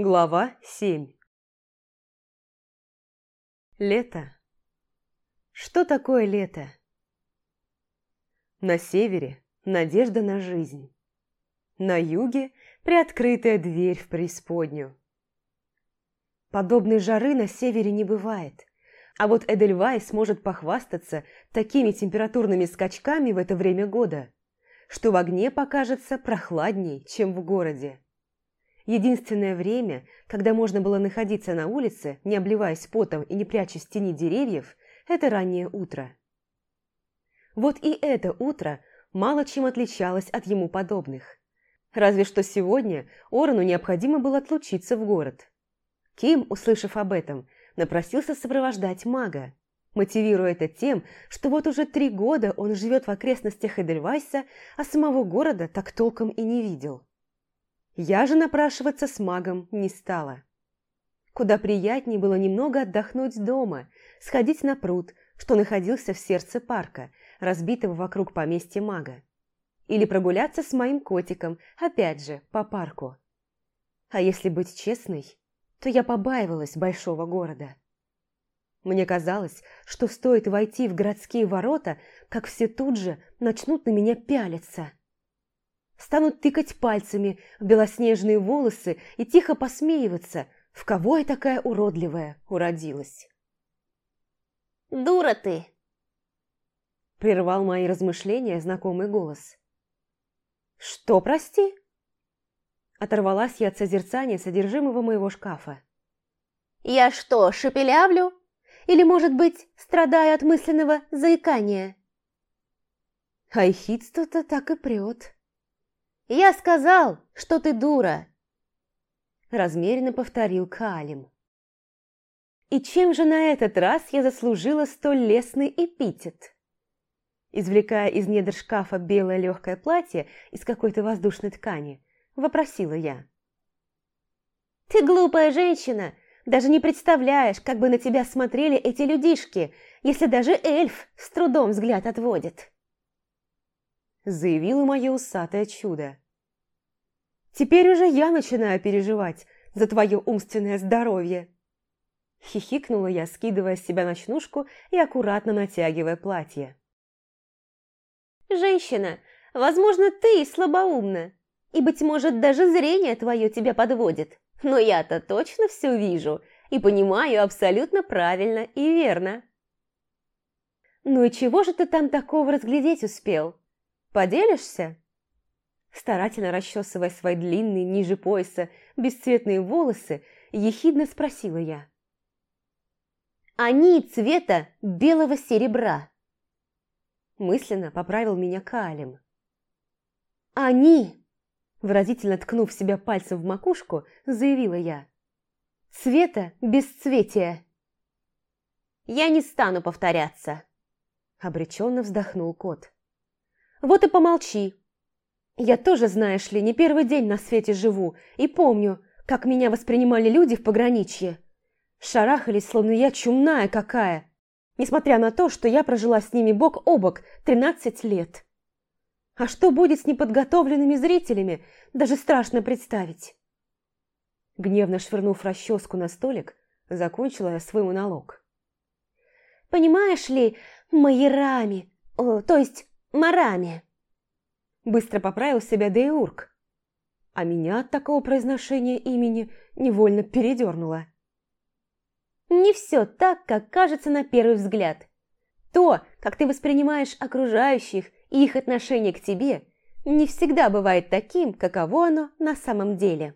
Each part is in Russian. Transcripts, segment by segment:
Глава 7 Лето. Что такое лето? На севере надежда на жизнь. На юге приоткрытая дверь в преисподнюю. Подобной жары на севере не бывает. А вот Эдельвайс может похвастаться такими температурными скачками в это время года, что в огне покажется прохладней, чем в городе. Единственное время, когда можно было находиться на улице, не обливаясь потом и не прячась в тени деревьев, это раннее утро. Вот и это утро мало чем отличалось от ему подобных. Разве что сегодня Орону необходимо было отлучиться в город. Ким, услышав об этом, напросился сопровождать мага, мотивируя это тем, что вот уже три года он живет в окрестностях Эдельвайса, а самого города так толком и не видел. Я же напрашиваться с магом не стала. Куда приятнее было немного отдохнуть дома, сходить на пруд, что находился в сердце парка, разбитого вокруг поместья мага. Или прогуляться с моим котиком, опять же, по парку. А если быть честной, то я побаивалась большого города. Мне казалось, что стоит войти в городские ворота, как все тут же начнут на меня пялиться. Станут тыкать пальцами в белоснежные волосы и тихо посмеиваться, в кого я такая уродливая уродилась. «Дура ты!» Прервал мои размышления знакомый голос. «Что, прости?» Оторвалась я от созерцания содержимого моего шкафа. «Я что, шепелявлю? Или, может быть, страдаю от мысленного заикания?» Айхидство-то так и прет. «Я сказал, что ты дура!» Размеренно повторил Калим. И чем же на этот раз я заслужила столь лестный эпитет? Извлекая из недр шкафа белое легкое платье из какой-то воздушной ткани, Вопросила я. «Ты глупая женщина! Даже не представляешь, как бы на тебя смотрели эти людишки, если даже эльф с трудом взгляд отводит!» Заявила мое усатое чудо. «Теперь уже я начинаю переживать за твое умственное здоровье!» Хихикнула я, скидывая с себя ночнушку и аккуратно натягивая платье. «Женщина, возможно, ты и слабоумна, и, быть может, даже зрение твое тебя подводит. Но я-то точно все вижу и понимаю абсолютно правильно и верно. Ну и чего же ты там такого разглядеть успел? Поделишься? Старательно расчесывая свои длинные, ниже пояса, бесцветные волосы, ехидно спросила я. «Они цвета белого серебра!» Мысленно поправил меня Калим. «Они!» Выразительно ткнув себя пальцем в макушку, заявила я. «Цвета бесцветия!» «Я не стану повторяться!» Обреченно вздохнул кот. «Вот и помолчи. Я тоже, знаешь ли, не первый день на свете живу и помню, как меня воспринимали люди в пограничье. Шарахались, словно я чумная какая, несмотря на то, что я прожила с ними бок о бок тринадцать лет. А что будет с неподготовленными зрителями, даже страшно представить. Гневно швырнув расческу на столик, закончила я свой монолог. «Понимаешь ли, майерами, то есть марами?» Быстро поправил себя Деурк, а меня от такого произношения имени невольно передернуло. «Не все так, как кажется на первый взгляд. То, как ты воспринимаешь окружающих и их отношение к тебе не всегда бывает таким, каково оно на самом деле.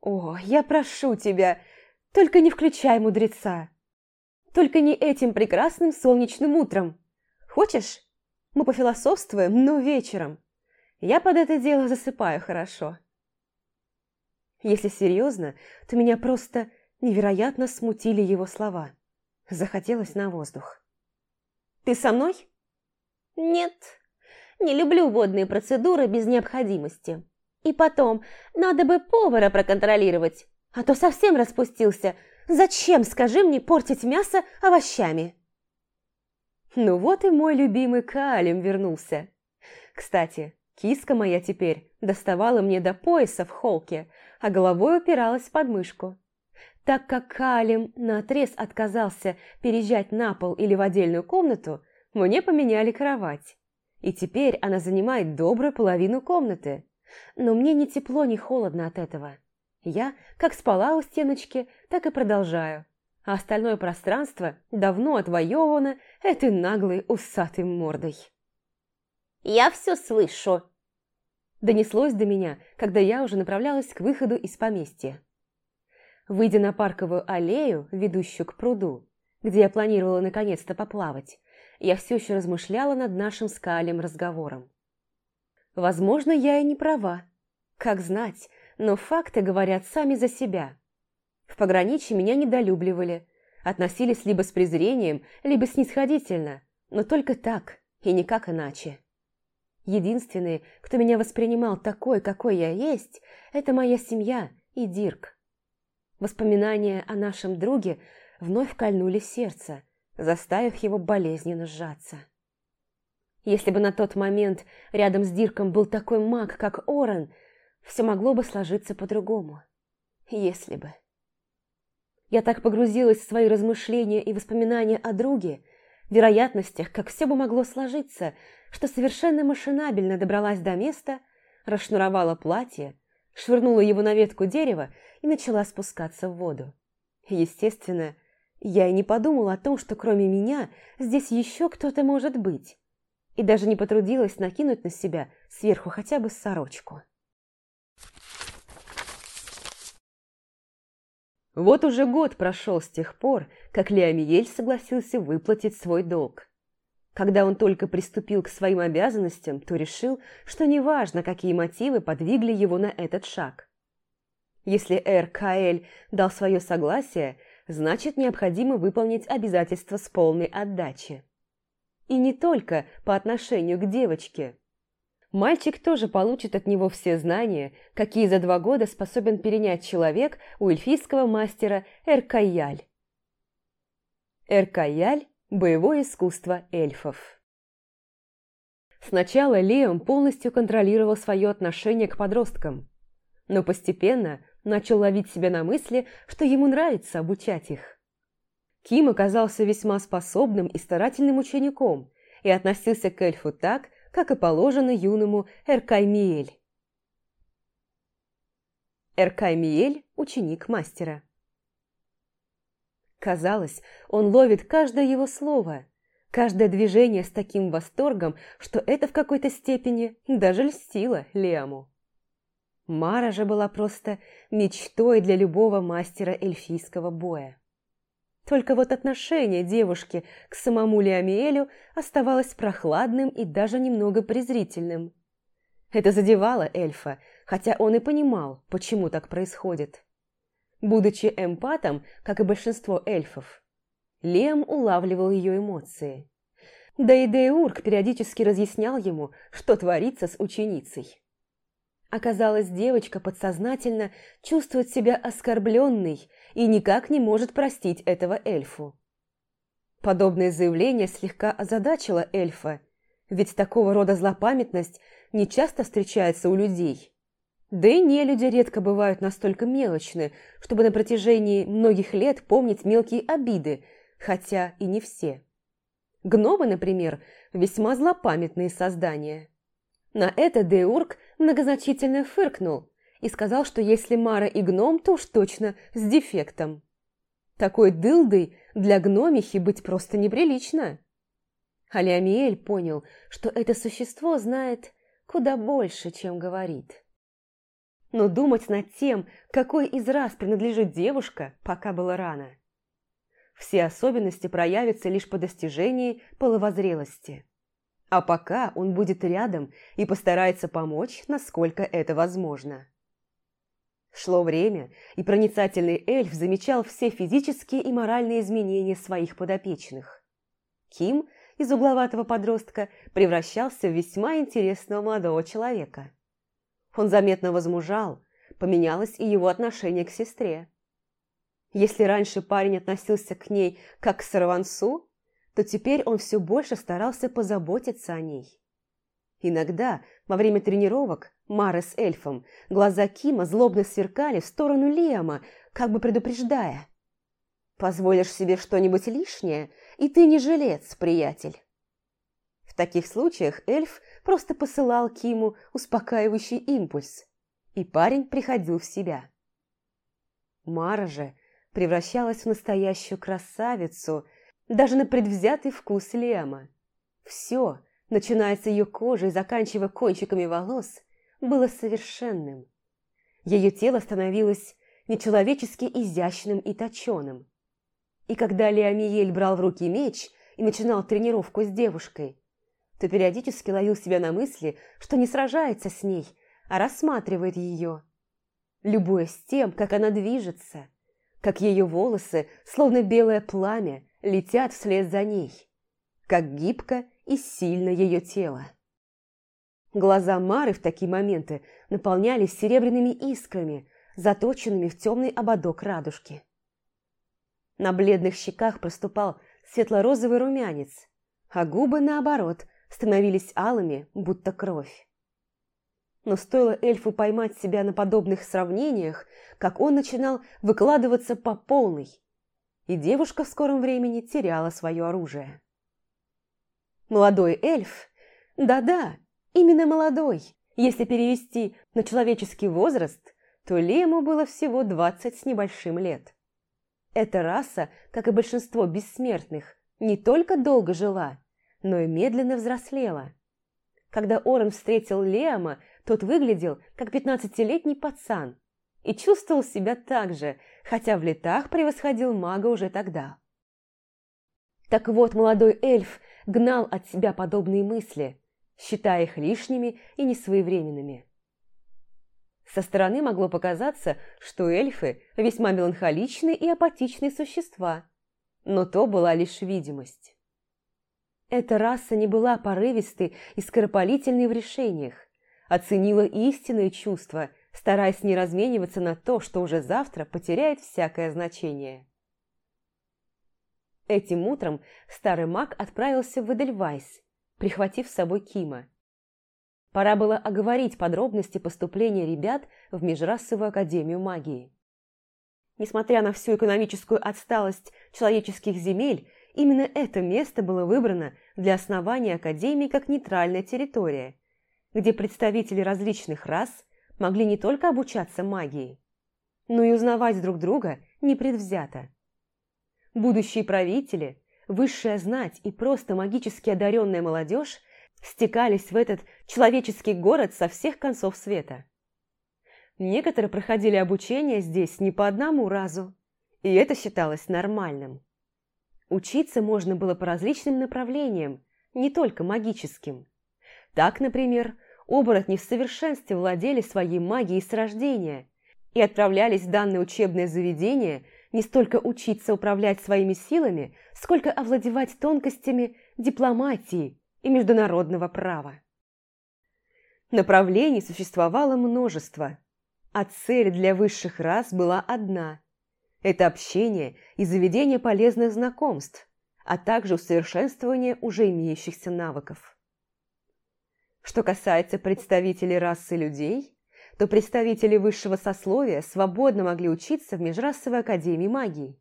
«О, я прошу тебя, только не включай мудреца! Только не этим прекрасным солнечным утром! Хочешь, мы пофилософствуем, но вечером? Я под это дело засыпаю хорошо». Если серьезно, то меня просто невероятно смутили его слова. Захотелось на воздух. «Ты со мной?» «Нет, не люблю водные процедуры без необходимости. И потом, надо бы повара проконтролировать, а то совсем распустился. Зачем, скажи мне, портить мясо овощами?» Ну вот и мой любимый Калим вернулся. Кстати, Киска моя теперь доставала мне до пояса в холке, а головой упиралась в подмышку. Так как Калим наотрез отказался переезжать на пол или в отдельную комнату, мне поменяли кровать. И теперь она занимает добрую половину комнаты. Но мне ни тепло, ни холодно от этого. Я как спала у стеночки, так и продолжаю. А остальное пространство давно отвоевано этой наглой усатой мордой. «Я все слышу!» Донеслось до меня, когда я уже направлялась к выходу из поместья. Выйдя на парковую аллею, ведущую к пруду, где я планировала наконец-то поплавать, я все еще размышляла над нашим с Калем разговором. Возможно, я и не права. Как знать, но факты говорят сами за себя. В пограничье меня недолюбливали, относились либо с презрением, либо снисходительно, но только так и никак иначе. Единственные, кто меня воспринимал такой, какой я есть, это моя семья и Дирк. Воспоминания о нашем друге вновь кольнули сердце, заставив его болезненно сжаться. Если бы на тот момент рядом с Дирком был такой маг, как Орен, все могло бы сложиться по-другому. Если бы. Я так погрузилась в свои размышления и воспоминания о друге, вероятностях, как все бы могло сложиться, что совершенно машинабельно добралась до места, расшнуровала платье, швырнула его на ветку дерева и начала спускаться в воду. Естественно, я и не подумала о том, что кроме меня здесь еще кто-то может быть, и даже не потрудилась накинуть на себя сверху хотя бы сорочку. Вот уже год прошел с тех пор, как Леомиель согласился выплатить свой долг. Когда он только приступил к своим обязанностям, то решил, что неважно, какие мотивы подвигли его на этот шаг. Если Каэль дал свое согласие, значит необходимо выполнить обязательства с полной отдачей. И не только по отношению к девочке. Мальчик тоже получит от него все знания, какие за два года способен перенять человек у эльфийского мастера Эркаяль. Эркаяль – боевое искусство эльфов. Сначала Леон полностью контролировал свое отношение к подросткам, но постепенно начал ловить себя на мысли, что ему нравится обучать их. Ким оказался весьма способным и старательным учеником и относился к эльфу так, как и положено юному Эркаймиэль. Эркаймиэль – ученик мастера. Казалось, он ловит каждое его слово, каждое движение с таким восторгом, что это в какой-то степени даже льстило Лиаму. Мара же была просто мечтой для любого мастера эльфийского боя. Только вот отношение девушки к самому Леомиэлю оставалось прохладным и даже немного презрительным. Это задевало эльфа, хотя он и понимал, почему так происходит. Будучи эмпатом, как и большинство эльфов, Лем улавливал ее эмоции. Да и Деург периодически разъяснял ему, что творится с ученицей. Оказалось, девочка подсознательно чувствует себя оскорбленной и никак не может простить этого эльфу. Подобное заявление слегка озадачило эльфа, ведь такого рода злопамятность не часто встречается у людей. Да и не люди редко бывают настолько мелочны, чтобы на протяжении многих лет помнить мелкие обиды, хотя и не все. Гномы, например, весьма злопамятные создания. На это Деург многозначительно фыркнул и сказал, что если Мара и гном, то уж точно с дефектом. Такой дылдой для гномихи быть просто неприлично. Алиамиэль понял, что это существо знает куда больше, чем говорит. Но думать над тем, какой из раз принадлежит девушка, пока было рано. Все особенности проявятся лишь по достижении половозрелости. А пока он будет рядом и постарается помочь, насколько это возможно. Шло время, и проницательный эльф замечал все физические и моральные изменения своих подопечных. Ким из угловатого подростка превращался в весьма интересного молодого человека. Он заметно возмужал, поменялось и его отношение к сестре. Если раньше парень относился к ней как к сорванцу, то теперь он все больше старался позаботиться о ней. Иногда, во время тренировок, Мары с эльфом, глаза Кима злобно сверкали в сторону Лиама, как бы предупреждая. «Позволишь себе что-нибудь лишнее, и ты не жилец, приятель». В таких случаях эльф просто посылал Киму успокаивающий импульс, и парень приходил в себя. Мара же превращалась в настоящую красавицу, даже на предвзятый вкус Лема. Все, начиная с ее кожи и заканчивая кончиками волос, было совершенным. Ее тело становилось нечеловечески изящным и точеным. И когда Леомиель брал в руки меч и начинал тренировку с девушкой, то периодически ловил себя на мысли, что не сражается с ней, а рассматривает ее. Любуясь тем, как она движется, как ее волосы, словно белое пламя, летят вслед за ней, как гибко и сильно ее тело. Глаза Мары в такие моменты наполнялись серебряными искрами, заточенными в темный ободок радужки. На бледных щеках проступал светло-розовый румянец, а губы, наоборот, становились алыми, будто кровь. Но стоило эльфу поймать себя на подобных сравнениях, как он начинал выкладываться по полной, и девушка в скором времени теряла свое оружие. Молодой эльф, да-да, именно молодой, если перевести на человеческий возраст, то Лему было всего двадцать с небольшим лет. Эта раса, как и большинство бессмертных, не только долго жила, но и медленно взрослела. Когда Орен встретил Лема, тот выглядел как пятнадцатилетний пацан и чувствовал себя так же, хотя в летах превосходил мага уже тогда. Так вот, молодой эльф гнал от себя подобные мысли, считая их лишними и несвоевременными. Со стороны могло показаться, что эльфы весьма меланхоличные и апатичные существа, но то была лишь видимость. Эта раса не была порывистой и скоропалительной в решениях, оценила истинные чувства, стараясь не размениваться на то, что уже завтра потеряет всякое значение. Этим утром старый маг отправился в Эдельвайс, прихватив с собой Кима. Пора было оговорить подробности поступления ребят в Межрасовую академию магии. Несмотря на всю экономическую отсталость человеческих земель, Именно это место было выбрано для основания Академии как нейтральная территория, где представители различных рас могли не только обучаться магии, но и узнавать друг друга непредвзято. Будущие правители, высшая знать и просто магически одаренная молодежь стекались в этот человеческий город со всех концов света. Некоторые проходили обучение здесь не по одному разу, и это считалось нормальным. Учиться можно было по различным направлениям, не только магическим. Так, например, оборотни в совершенстве владели своей магией с рождения и отправлялись в данное учебное заведение не столько учиться управлять своими силами, сколько овладевать тонкостями дипломатии и международного права. Направлений существовало множество, а цель для высших рас была одна это общение и заведение полезных знакомств, а также усовершенствование уже имеющихся навыков. Что касается представителей расы людей, то представители высшего сословия свободно могли учиться в Межрасовой академии магии.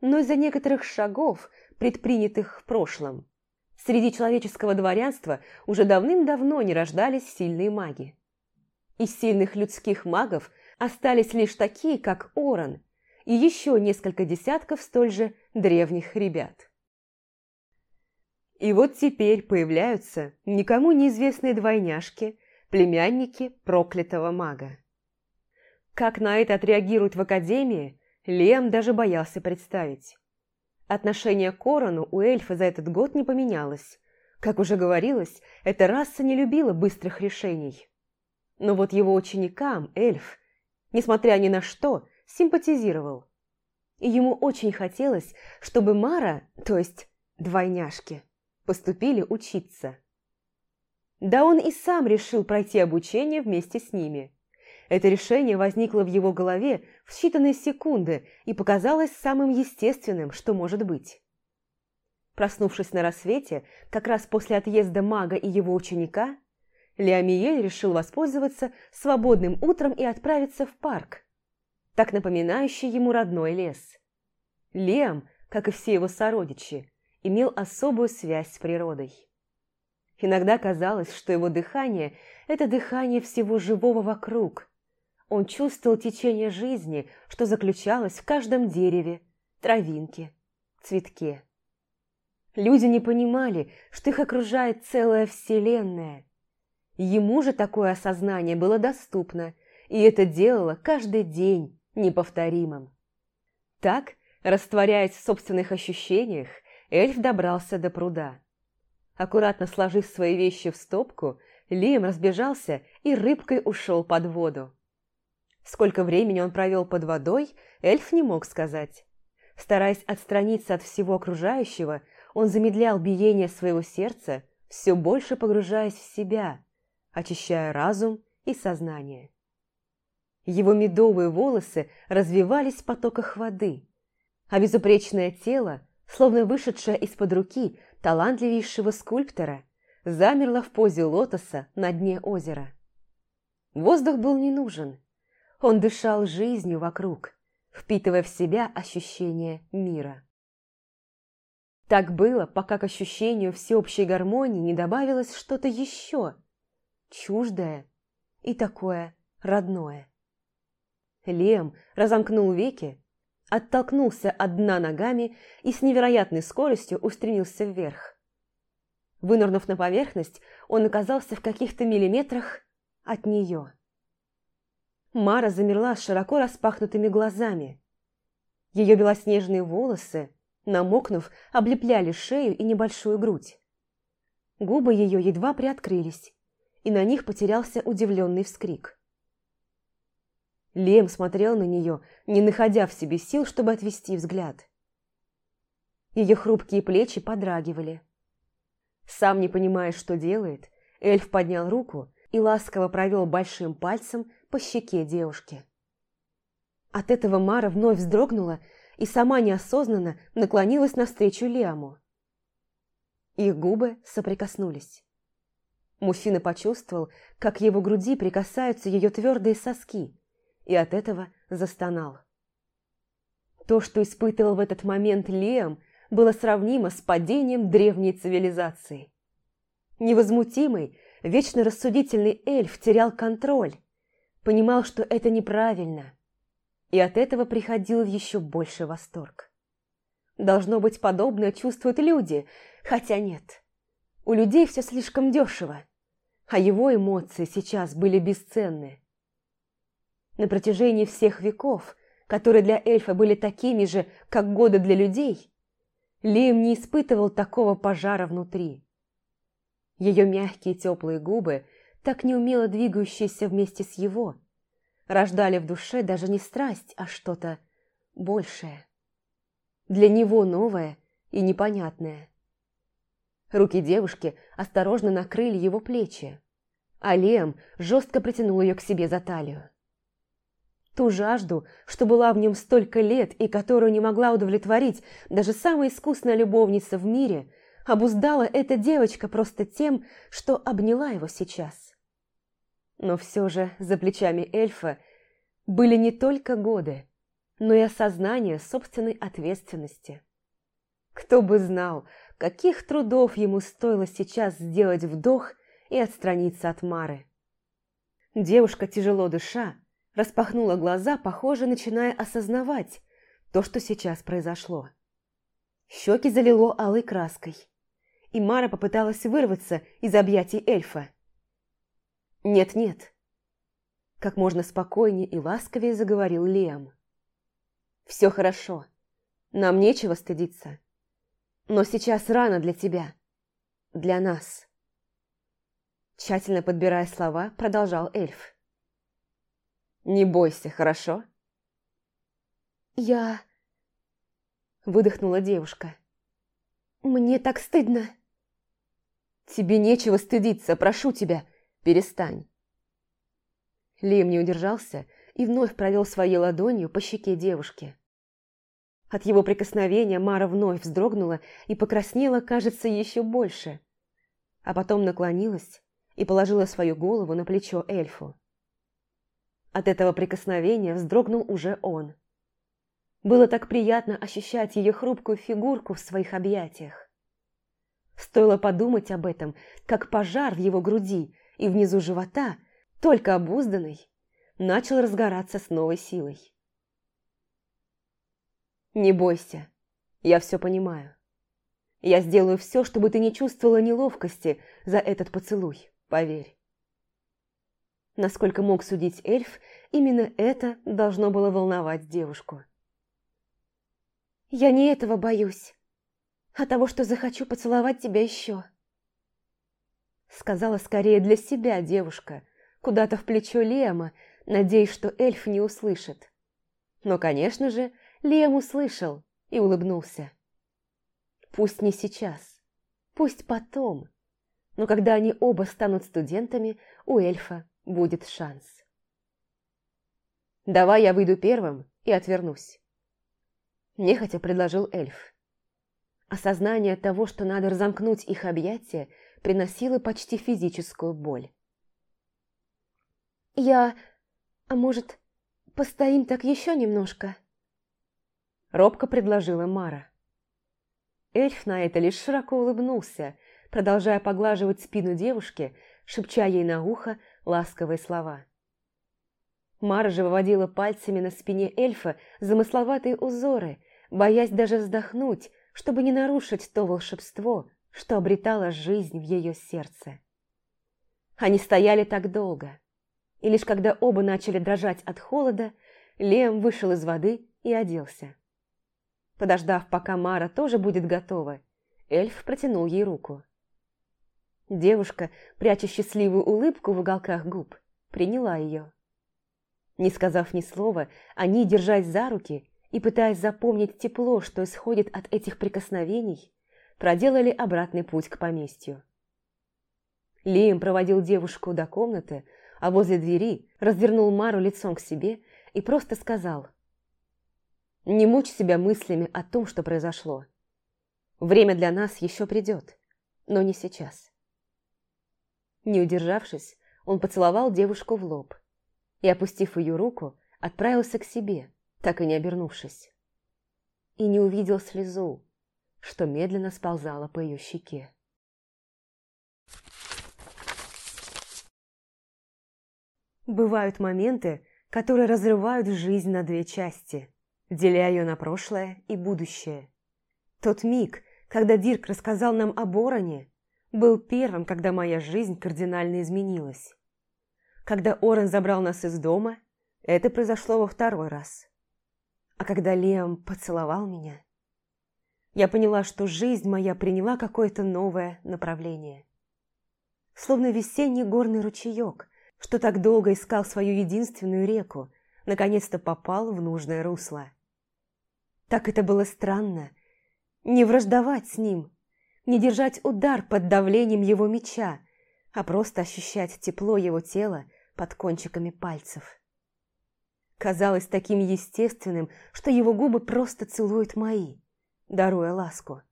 Но из-за некоторых шагов, предпринятых в прошлом, среди человеческого дворянства уже давным-давно не рождались сильные маги. Из сильных людских магов остались лишь такие, как Оран и еще несколько десятков столь же древних ребят. И вот теперь появляются никому неизвестные двойняшки, племянники проклятого мага. Как на это отреагируют в Академии, Лем даже боялся представить. Отношение к Корону у эльфа за этот год не поменялось. Как уже говорилось, эта раса не любила быстрых решений. Но вот его ученикам эльф, несмотря ни на что, симпатизировал. И ему очень хотелось, чтобы Мара, то есть двойняшки, поступили учиться. Да он и сам решил пройти обучение вместе с ними. Это решение возникло в его голове в считанные секунды и показалось самым естественным, что может быть. Проснувшись на рассвете, как раз после отъезда мага и его ученика, Леомиель решил воспользоваться свободным утром и отправиться в парк, так напоминающий ему родной лес. Лем, как и все его сородичи, имел особую связь с природой. Иногда казалось, что его дыхание – это дыхание всего живого вокруг. Он чувствовал течение жизни, что заключалось в каждом дереве, травинке, цветке. Люди не понимали, что их окружает целая вселенная. Ему же такое осознание было доступно, и это делало каждый день неповторимым. Так, растворяясь в собственных ощущениях, эльф добрался до пруда. Аккуратно сложив свои вещи в стопку, Лиам разбежался и рыбкой ушел под воду. Сколько времени он провел под водой, эльф не мог сказать. Стараясь отстраниться от всего окружающего, он замедлял биение своего сердца, все больше погружаясь в себя, очищая разум и сознание. Его медовые волосы развивались в потоках воды, а безупречное тело, словно вышедшее из-под руки талантливейшего скульптора, замерло в позе лотоса на дне озера. Воздух был не нужен. Он дышал жизнью вокруг, впитывая в себя ощущение мира. Так было, пока к ощущению всеобщей гармонии не добавилось что-то еще, чуждое и такое родное. Лем разомкнул веки, оттолкнулся от дна ногами и с невероятной скоростью устремился вверх. Вынырнув на поверхность, он оказался в каких-то миллиметрах от нее. Мара замерла с широко распахнутыми глазами. Ее белоснежные волосы, намокнув, облепляли шею и небольшую грудь. Губы ее едва приоткрылись, и на них потерялся удивленный вскрик. Лем смотрел на нее, не находя в себе сил, чтобы отвести взгляд. Ее хрупкие плечи подрагивали. Сам не понимая, что делает, эльф поднял руку и ласково провел большим пальцем по щеке девушки. От этого Мара вновь вздрогнула и сама неосознанно наклонилась навстречу Лиаму. Их губы соприкоснулись. Мужчина почувствовал, как его груди прикасаются ее твердые соски, и от этого застонал. То, что испытывал в этот момент Лиам, было сравнимо с падением древней цивилизации. Невозмутимый, вечно рассудительный эльф терял контроль, понимал, что это неправильно, и от этого приходил в еще больше восторг. Должно быть, подобное чувствуют люди, хотя нет. У людей все слишком дешево, а его эмоции сейчас были бесценны. На протяжении всех веков, которые для эльфа были такими же, как годы для людей, Лиам не испытывал такого пожара внутри. Ее мягкие теплые губы, так неумело двигающиеся вместе с его, рождали в душе даже не страсть, а что-то большее. Для него новое и непонятное. Руки девушки осторожно накрыли его плечи, а Лем жестко притянул ее к себе за талию. Ту жажду, что была в нем столько лет и которую не могла удовлетворить даже самая искусная любовница в мире – обуздала эта девочка просто тем, что обняла его сейчас. Но все же за плечами эльфа были не только годы, но и осознание собственной ответственности. Кто бы знал, каких трудов ему стоило сейчас сделать вдох и отстраниться от Мары. Девушка, тяжело дыша, распахнула глаза, похоже, начиная осознавать то, что сейчас произошло. Щеки залило алой краской и Мара попыталась вырваться из объятий эльфа. «Нет-нет», – как можно спокойнее и ласковее заговорил Лиам. «Все хорошо, нам нечего стыдиться. Но сейчас рано для тебя, для нас». Тщательно подбирая слова, продолжал эльф. «Не бойся, хорошо?» «Я...» – выдохнула девушка. «Мне так стыдно!» «Тебе нечего стыдиться, прошу тебя, перестань!» Лим не удержался и вновь провел своей ладонью по щеке девушки. От его прикосновения Мара вновь вздрогнула и покраснела, кажется, еще больше. А потом наклонилась, и положила свою голову на плечо эльфу. От этого прикосновения вздрогнул уже он. Было так приятно ощущать ее хрупкую фигурку в своих объятиях. Стоило подумать об этом, как пожар в его груди и внизу живота, только обузданный, начал разгораться с новой силой. «Не бойся, я все понимаю. Я сделаю все, чтобы ты не чувствовала неловкости за этот поцелуй, поверь». Насколько мог судить эльф, именно это должно было волновать девушку. «Я не этого боюсь, а того, что захочу поцеловать тебя еще». Сказала скорее для себя девушка, куда-то в плечо Лема, надеясь, что эльф не услышит. Но, конечно же, Лем услышал и улыбнулся. Пусть не сейчас, пусть потом, но когда они оба станут студентами, у эльфа будет шанс. «Давай я выйду первым и отвернусь», – нехотя предложил эльф. Осознание того, что надо разомкнуть их объятия, приносило почти физическую боль. «Я... А может, постоим так еще немножко?» Робко предложила Мара. Эльф на это лишь широко улыбнулся, продолжая поглаживать спину девушки, шепча ей на ухо ласковые слова. Мара же выводила пальцами на спине эльфа замысловатые узоры, боясь даже вздохнуть, чтобы не нарушить то волшебство, что обретало жизнь в ее сердце. Они стояли так долго, и лишь когда оба начали дрожать от холода, Лем вышел из воды и оделся. Подождав, пока Мара тоже будет готова, эльф протянул ей руку. Девушка, пряча счастливую улыбку в уголках губ, приняла ее. Не сказав ни слова, они, держась за руки и пытаясь запомнить тепло, что исходит от этих прикосновений, проделали обратный путь к поместью. Лием проводил девушку до комнаты, а возле двери развернул Мару лицом к себе и просто сказал «Не мучь себя мыслями о том, что произошло. Время для нас еще придет, но не сейчас». Не удержавшись, он поцеловал девушку в лоб и, опустив ее руку, отправился к себе, так и не обернувшись. И не увидел слезу, что медленно сползала по ее щеке. Бывают моменты, которые разрывают жизнь на две части, деля ее на прошлое и будущее. Тот миг, когда Дирк рассказал нам о Бороне, был первым, когда моя жизнь кардинально изменилась. Когда Орен забрал нас из дома, это произошло во второй раз. А когда Лем поцеловал меня, я поняла, что жизнь моя приняла какое-то новое направление. Словно весенний горный ручеек, что так долго искал свою единственную реку, наконец-то попал в нужное русло. Так это было странно. Не враждовать с ним, не держать удар под давлением его меча, а просто ощущать тепло его тела под кончиками пальцев. Казалось таким естественным, что его губы просто целуют мои, даруя ласку.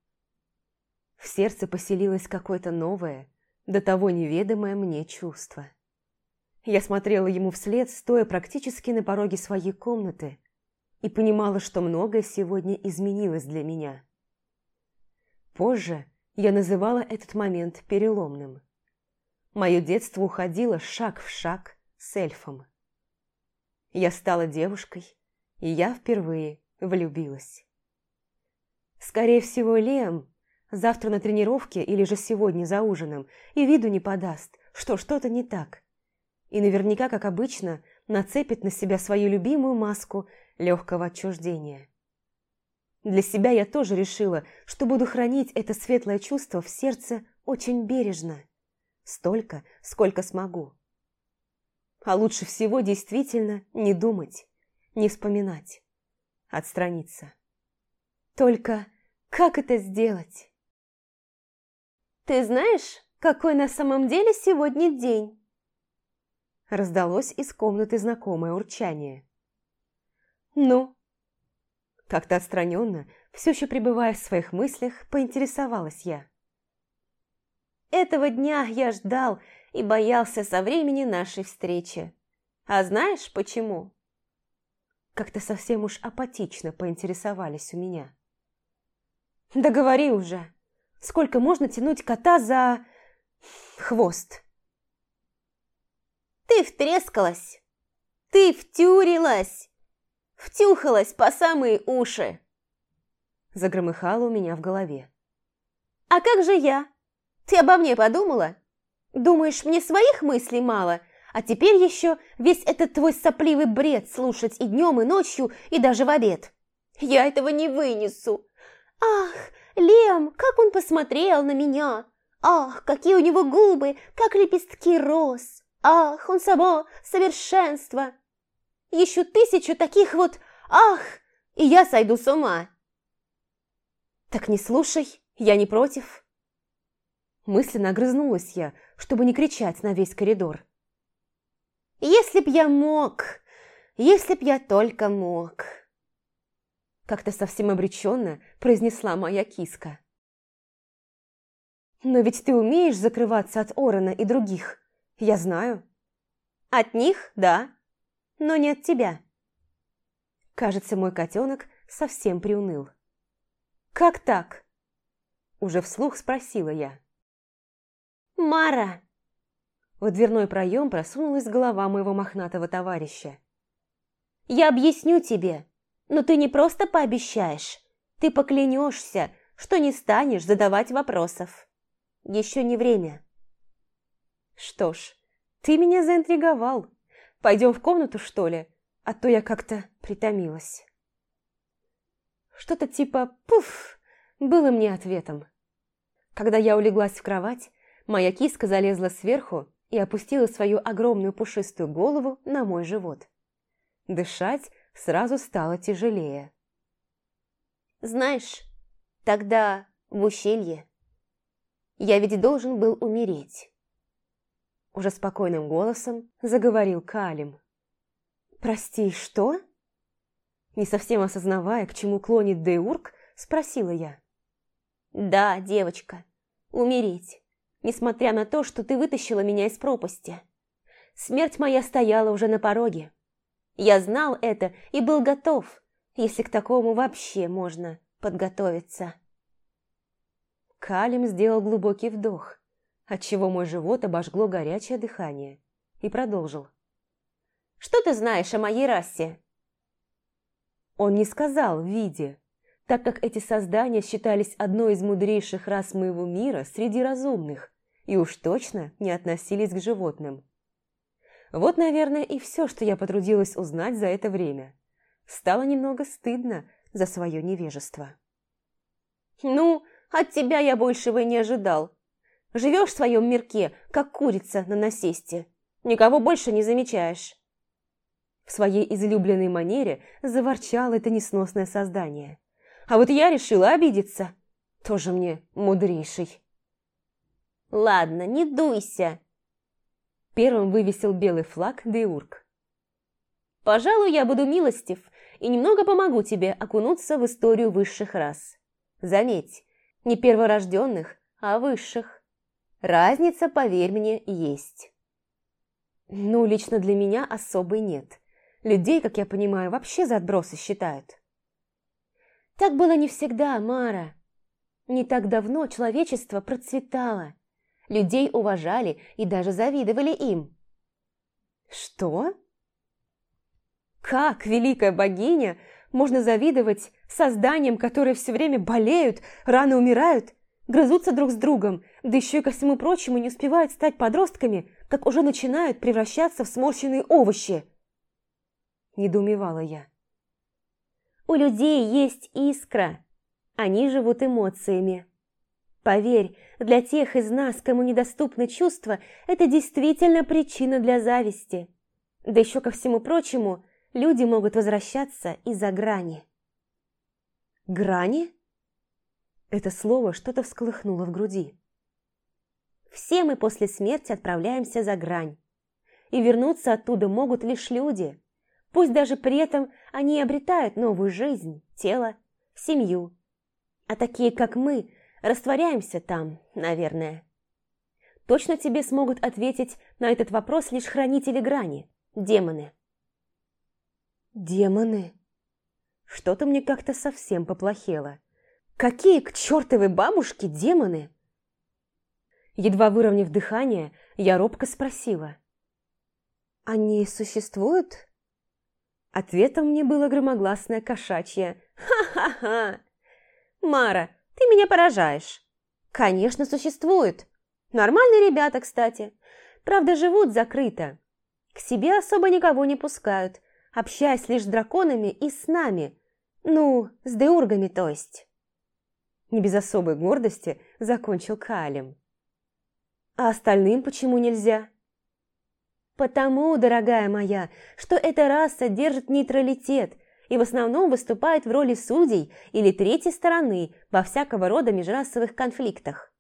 В сердце поселилось какое-то новое, до того неведомое мне чувство. Я смотрела ему вслед, стоя практически на пороге своей комнаты, и понимала, что многое сегодня изменилось для меня. Позже я называла этот момент переломным. Мое детство уходило шаг в шаг с эльфом. Я стала девушкой, и я впервые влюбилась. Скорее всего, Лем завтра на тренировке или же сегодня за ужином и виду не подаст, что что-то не так – и наверняка, как обычно, нацепит на себя свою любимую маску легкого отчуждения. Для себя я тоже решила, что буду хранить это светлое чувство в сердце очень бережно, столько, сколько смогу. А лучше всего действительно не думать, не вспоминать, отстраниться. Только как это сделать? Ты знаешь, какой на самом деле сегодня день? раздалось из комнаты знакомое урчание. «Ну?» Как-то отстраненно, все еще пребывая в своих мыслях, поинтересовалась я. Этого дня я ждал и боялся со времени нашей встречи. А знаешь почему? Как-то совсем уж апатично поинтересовались у меня. Да уже, сколько можно тянуть кота за... хвост? Ты втрескалась, ты втюрилась, втюхалась по самые уши. Загромыхало у меня в голове. А как же я? Ты обо мне подумала? Думаешь, мне своих мыслей мало, а теперь еще весь этот твой сопливый бред слушать и днем, и ночью, и даже в обед? Я этого не вынесу. Ах, Лем, как он посмотрел на меня! Ах, какие у него губы, как лепестки роз! Ах, он само совершенство! Еще тысячу таких вот «ах!» и я сойду с ума. Так не слушай, я не против. Мысленно огрызнулась я, чтобы не кричать на весь коридор. «Если б я мог! Если б я только мог!» Как-то совсем обреченно произнесла моя киска. «Но ведь ты умеешь закрываться от Орона и других, я знаю». «От них, да, но не от тебя». Кажется, мой котенок совсем приуныл. «Как так?» Уже вслух спросила я. «Мара!» В дверной проем просунулась голова моего мохнатого товарища. «Я объясню тебе, но ты не просто пообещаешь, ты поклянешься, что не станешь задавать вопросов. Еще не время». «Что ж, ты меня заинтриговал. Пойдем в комнату, что ли? А то я как-то притомилась». Что-то типа «пуф» было мне ответом. Когда я улеглась в кровать, Моя киска залезла сверху и опустила свою огромную пушистую голову на мой живот. Дышать сразу стало тяжелее. «Знаешь, тогда в ущелье я ведь должен был умереть». Уже спокойным голосом заговорил Калим. «Прости, что?» Не совсем осознавая, к чему клонит Деурк, спросила я. «Да, девочка, умереть несмотря на то, что ты вытащила меня из пропасти. Смерть моя стояла уже на пороге. Я знал это и был готов, если к такому вообще можно подготовиться. Калим сделал глубокий вдох, отчего мой живот обожгло горячее дыхание, и продолжил. «Что ты знаешь о моей расе?» Он не сказал «виде», так как эти создания считались одной из мудрейших рас моего мира среди разумных и уж точно не относились к животным. Вот, наверное, и все, что я потрудилась узнать за это время. Стало немного стыдно за свое невежество. «Ну, от тебя я большего и не ожидал. Живешь в своем мирке, как курица на насесте. Никого больше не замечаешь». В своей излюбленной манере заворчало это несносное создание. А вот я решила обидеться. Тоже мне мудрейший. Ладно, не дуйся. Первым вывесил белый флаг Деурк. Пожалуй, я буду милостив и немного помогу тебе окунуться в историю высших рас. Заметь, не перворожденных, а высших. Разница, поверь мне, есть. Ну, лично для меня особой нет. Людей, как я понимаю, вообще за отбросы считают. Так было не всегда, Мара. Не так давно человечество процветало. Людей уважали и даже завидовали им. Что? Как, великая богиня, можно завидовать созданиям, которые все время болеют, рано умирают, грызутся друг с другом, да еще и ко всему прочему не успевают стать подростками, как уже начинают превращаться в сморщенные овощи? Недоумевала я. У людей есть искра. Они живут эмоциями. Поверь, для тех из нас, кому недоступны чувства, это действительно причина для зависти. Да еще ко всему прочему, люди могут возвращаться из-за грани. Грани? Это слово что-то всколыхнуло в груди. Все мы после смерти отправляемся за грань. И вернуться оттуда могут лишь люди, Пусть даже при этом они обретают новую жизнь, тело, семью. А такие, как мы, растворяемся там, наверное. точно тебе смогут ответить на этот вопрос лишь хранители грани, демоны. Демоны? Что-то мне как-то совсем поплохело. Какие к чертовой бабушке демоны? Едва выровняв дыхание, я робко спросила. «Они существуют?» Ответом мне было громогласное кошачье «Ха-ха-ха!» «Мара, ты меня поражаешь!» «Конечно, существуют. Нормальные ребята, кстати. Правда, живут закрыто. К себе особо никого не пускают, общаясь лишь с драконами и с нами. Ну, с деургами, то есть». Не без особой гордости закончил Калим. «А остальным почему нельзя?» «Потому, дорогая моя, что эта раса держит нейтралитет и в основном выступает в роли судей или третьей стороны во всякого рода межрасовых конфликтах.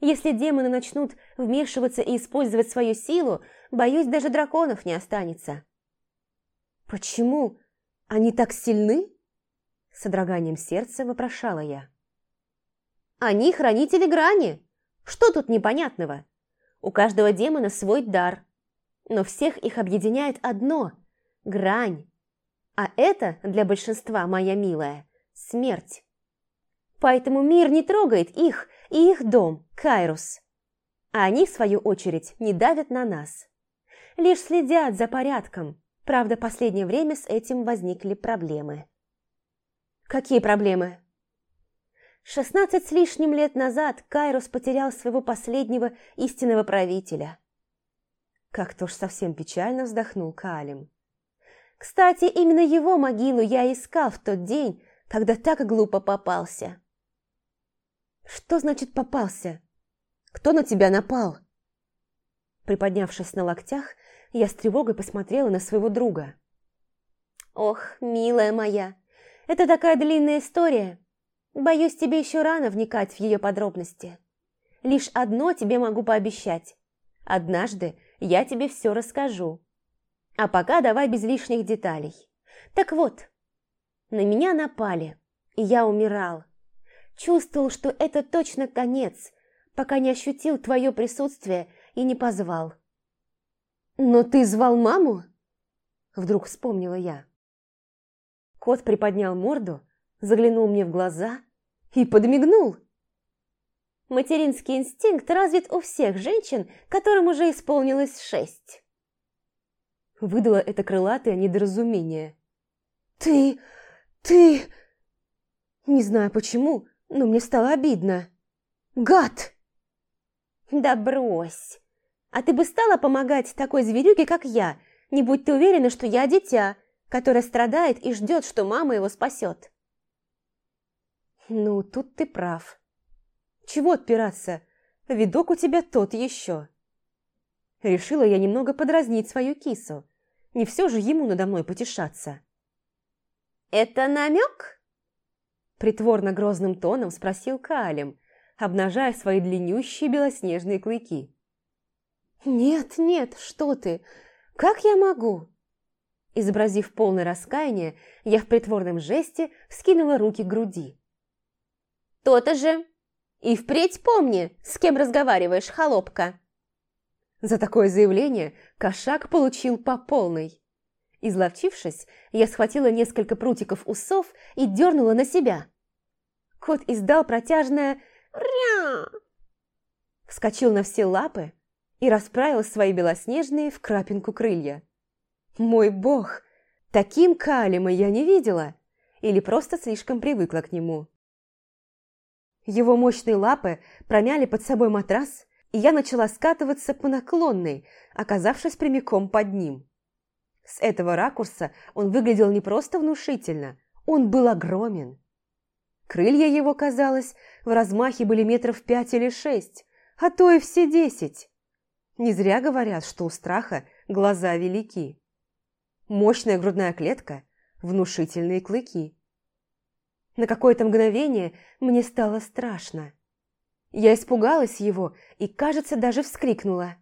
Если демоны начнут вмешиваться и использовать свою силу, боюсь, даже драконов не останется». «Почему? Они так сильны?» С содроганием сердца вопрошала я. «Они хранители грани. Что тут непонятного?» У каждого демона свой дар, но всех их объединяет одно – грань. А это для большинства, моя милая, смерть. Поэтому мир не трогает их и их дом, Кайрус. А они, в свою очередь, не давят на нас. Лишь следят за порядком. Правда, последнее время с этим возникли проблемы. Какие проблемы? Шестнадцать с лишним лет назад Кайрос потерял своего последнего истинного правителя. Как-то уж совсем печально вздохнул Калим. Кстати, именно его могилу я искал в тот день, когда так глупо попался. Что значит попался? Кто на тебя напал? Приподнявшись на локтях, я с тревогой посмотрела на своего друга. Ох, милая моя, это такая длинная история. Боюсь, тебе еще рано вникать в ее подробности. Лишь одно тебе могу пообещать. Однажды я тебе все расскажу. А пока давай без лишних деталей. Так вот, на меня напали, и я умирал. Чувствовал, что это точно конец, пока не ощутил твое присутствие и не позвал. «Но ты звал маму?» Вдруг вспомнила я. Кот приподнял морду, заглянул мне в глаза и подмигнул. Материнский инстинкт развит у всех женщин, которым уже исполнилось шесть. Выдало это крылатое недоразумение. «Ты... ты...» Не знаю почему, но мне стало обидно. «Гад!» «Да брось! А ты бы стала помогать такой зверюге, как я, не будь ты уверена, что я дитя, которое страдает и ждет, что мама его спасет?» «Ну, тут ты прав. Чего отпираться? Видок у тебя тот еще». Решила я немного подразнить свою кису. Не все же ему надо мной потешаться. «Это намек?» Притворно грозным тоном спросил Калем, обнажая свои длиннющие белоснежные клыки. «Нет, нет, что ты! Как я могу?» Изобразив полное раскаяние, я в притворном жесте вскинула руки к груди. То-то же. И впредь помни, с кем разговариваешь, холопка. За такое заявление кошак получил по полной. Изловчившись, я схватила несколько прутиков усов и дернула на себя. Кот издал протяжное «ря», вскочил на все лапы и расправил свои белоснежные в крапинку крылья. Мой бог, таким калима я не видела или просто слишком привыкла к нему. Его мощные лапы промяли под собой матрас, и я начала скатываться по наклонной, оказавшись прямиком под ним. С этого ракурса он выглядел не просто внушительно, он был огромен. Крылья его, казалось, в размахе были метров пять или шесть, а то и все десять. Не зря говорят, что у страха глаза велики. Мощная грудная клетка, внушительные клыки. На какое-то мгновение мне стало страшно. Я испугалась его и, кажется, даже вскрикнула.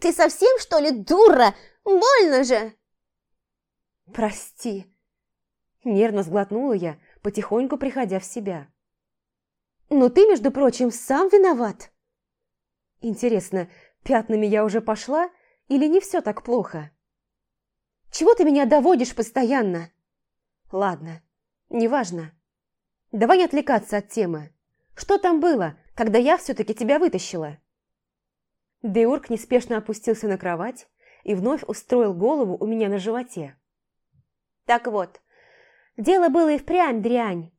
«Ты совсем, что ли, дура? Больно же!» «Прости!» Нервно сглотнула я, потихоньку приходя в себя. «Но ты, между прочим, сам виноват!» Интересно, пятнами я уже пошла или не все так плохо? Чего ты меня доводишь постоянно? Ладно, неважно. Давай отвлекаться от темы. Что там было, когда я все-таки тебя вытащила?» Деурк неспешно опустился на кровать и вновь устроил голову у меня на животе. «Так вот, дело было и впрямь дрянь.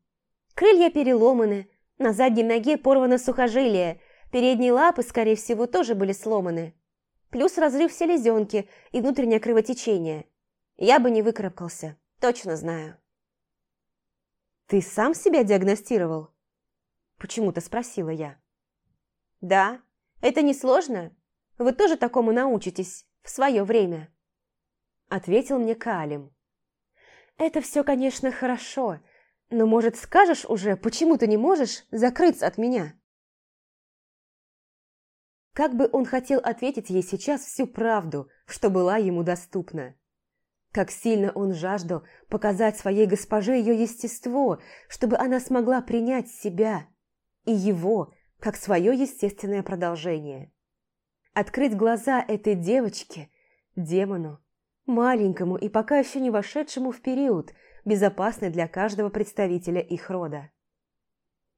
Крылья переломаны, на задней ноге порвано сухожилие, передние лапы, скорее всего, тоже были сломаны. Плюс разрыв селезенки и внутреннее кровотечение. Я бы не выкарабкался, точно знаю». «Ты сам себя диагностировал?» Почему-то спросила я. «Да, это несложно. Вы тоже такому научитесь в свое время», ответил мне Калим. «Это все, конечно, хорошо, но, может, скажешь уже, почему ты не можешь закрыться от меня?» Как бы он хотел ответить ей сейчас всю правду, что была ему доступна. Как сильно он жаждал показать своей госпоже ее естество, чтобы она смогла принять себя, и его, как свое естественное продолжение. Открыть глаза этой девочке, демону, маленькому и пока еще не вошедшему в период, безопасный для каждого представителя их рода.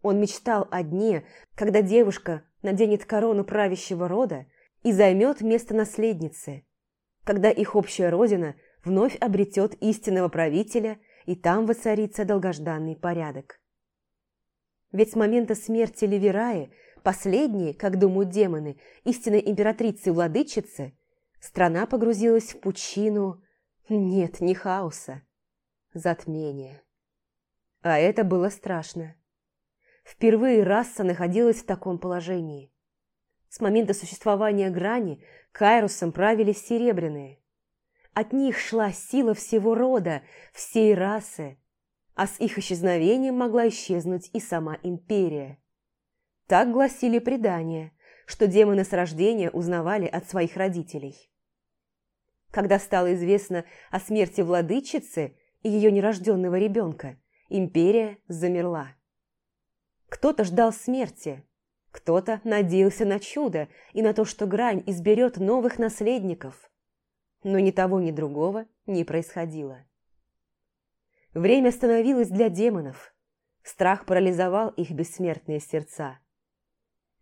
Он мечтал о дне, когда девушка наденет корону правящего рода и займет место наследницы, когда их общая родина вновь обретет истинного правителя и там воцарится долгожданный порядок. Ведь с момента смерти Ливераи, последней, как думают демоны, истинной императрицы-владычицы, страна погрузилась в пучину... Нет, не хаоса. Затмения. А это было страшно. Впервые раса находилась в таком положении. С момента существования грани Кайрусом правили серебряные. От них шла сила всего рода, всей расы, а с их исчезновением могла исчезнуть и сама империя. Так гласили предания, что демоны с рождения узнавали от своих родителей. Когда стало известно о смерти владычицы и ее нерожденного ребенка, империя замерла. Кто-то ждал смерти, кто-то надеялся на чудо и на то, что грань изберет новых наследников. Но ни того, ни другого не происходило. Время становилось для демонов. Страх парализовал их бессмертные сердца.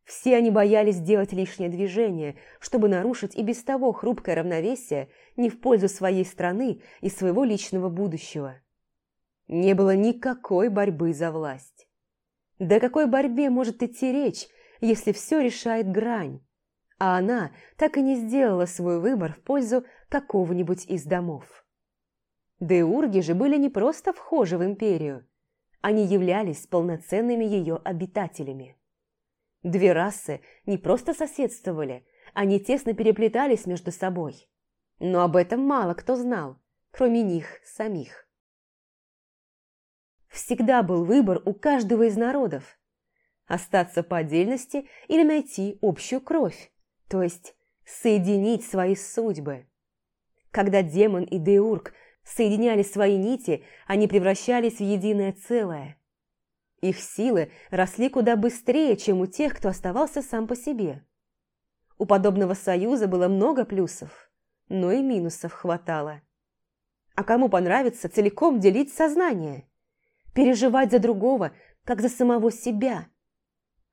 Все они боялись сделать лишнее движение, чтобы нарушить и без того хрупкое равновесие не в пользу своей страны и своего личного будущего. Не было никакой борьбы за власть. Да какой борьбе может идти речь, если все решает грань, а она так и не сделала свой выбор в пользу какого-нибудь из домов. Деурги же были не просто вхожи в империю, они являлись полноценными ее обитателями. Две расы не просто соседствовали, они тесно переплетались между собой. Но об этом мало кто знал, кроме них самих. Всегда был выбор у каждого из народов – остаться по отдельности или найти общую кровь, то есть соединить свои судьбы. Когда демон и Деург соединяли свои нити, они превращались в единое целое. Их силы росли куда быстрее, чем у тех, кто оставался сам по себе. У подобного союза было много плюсов, но и минусов хватало. А кому понравится целиком делить сознание? Переживать за другого, как за самого себя,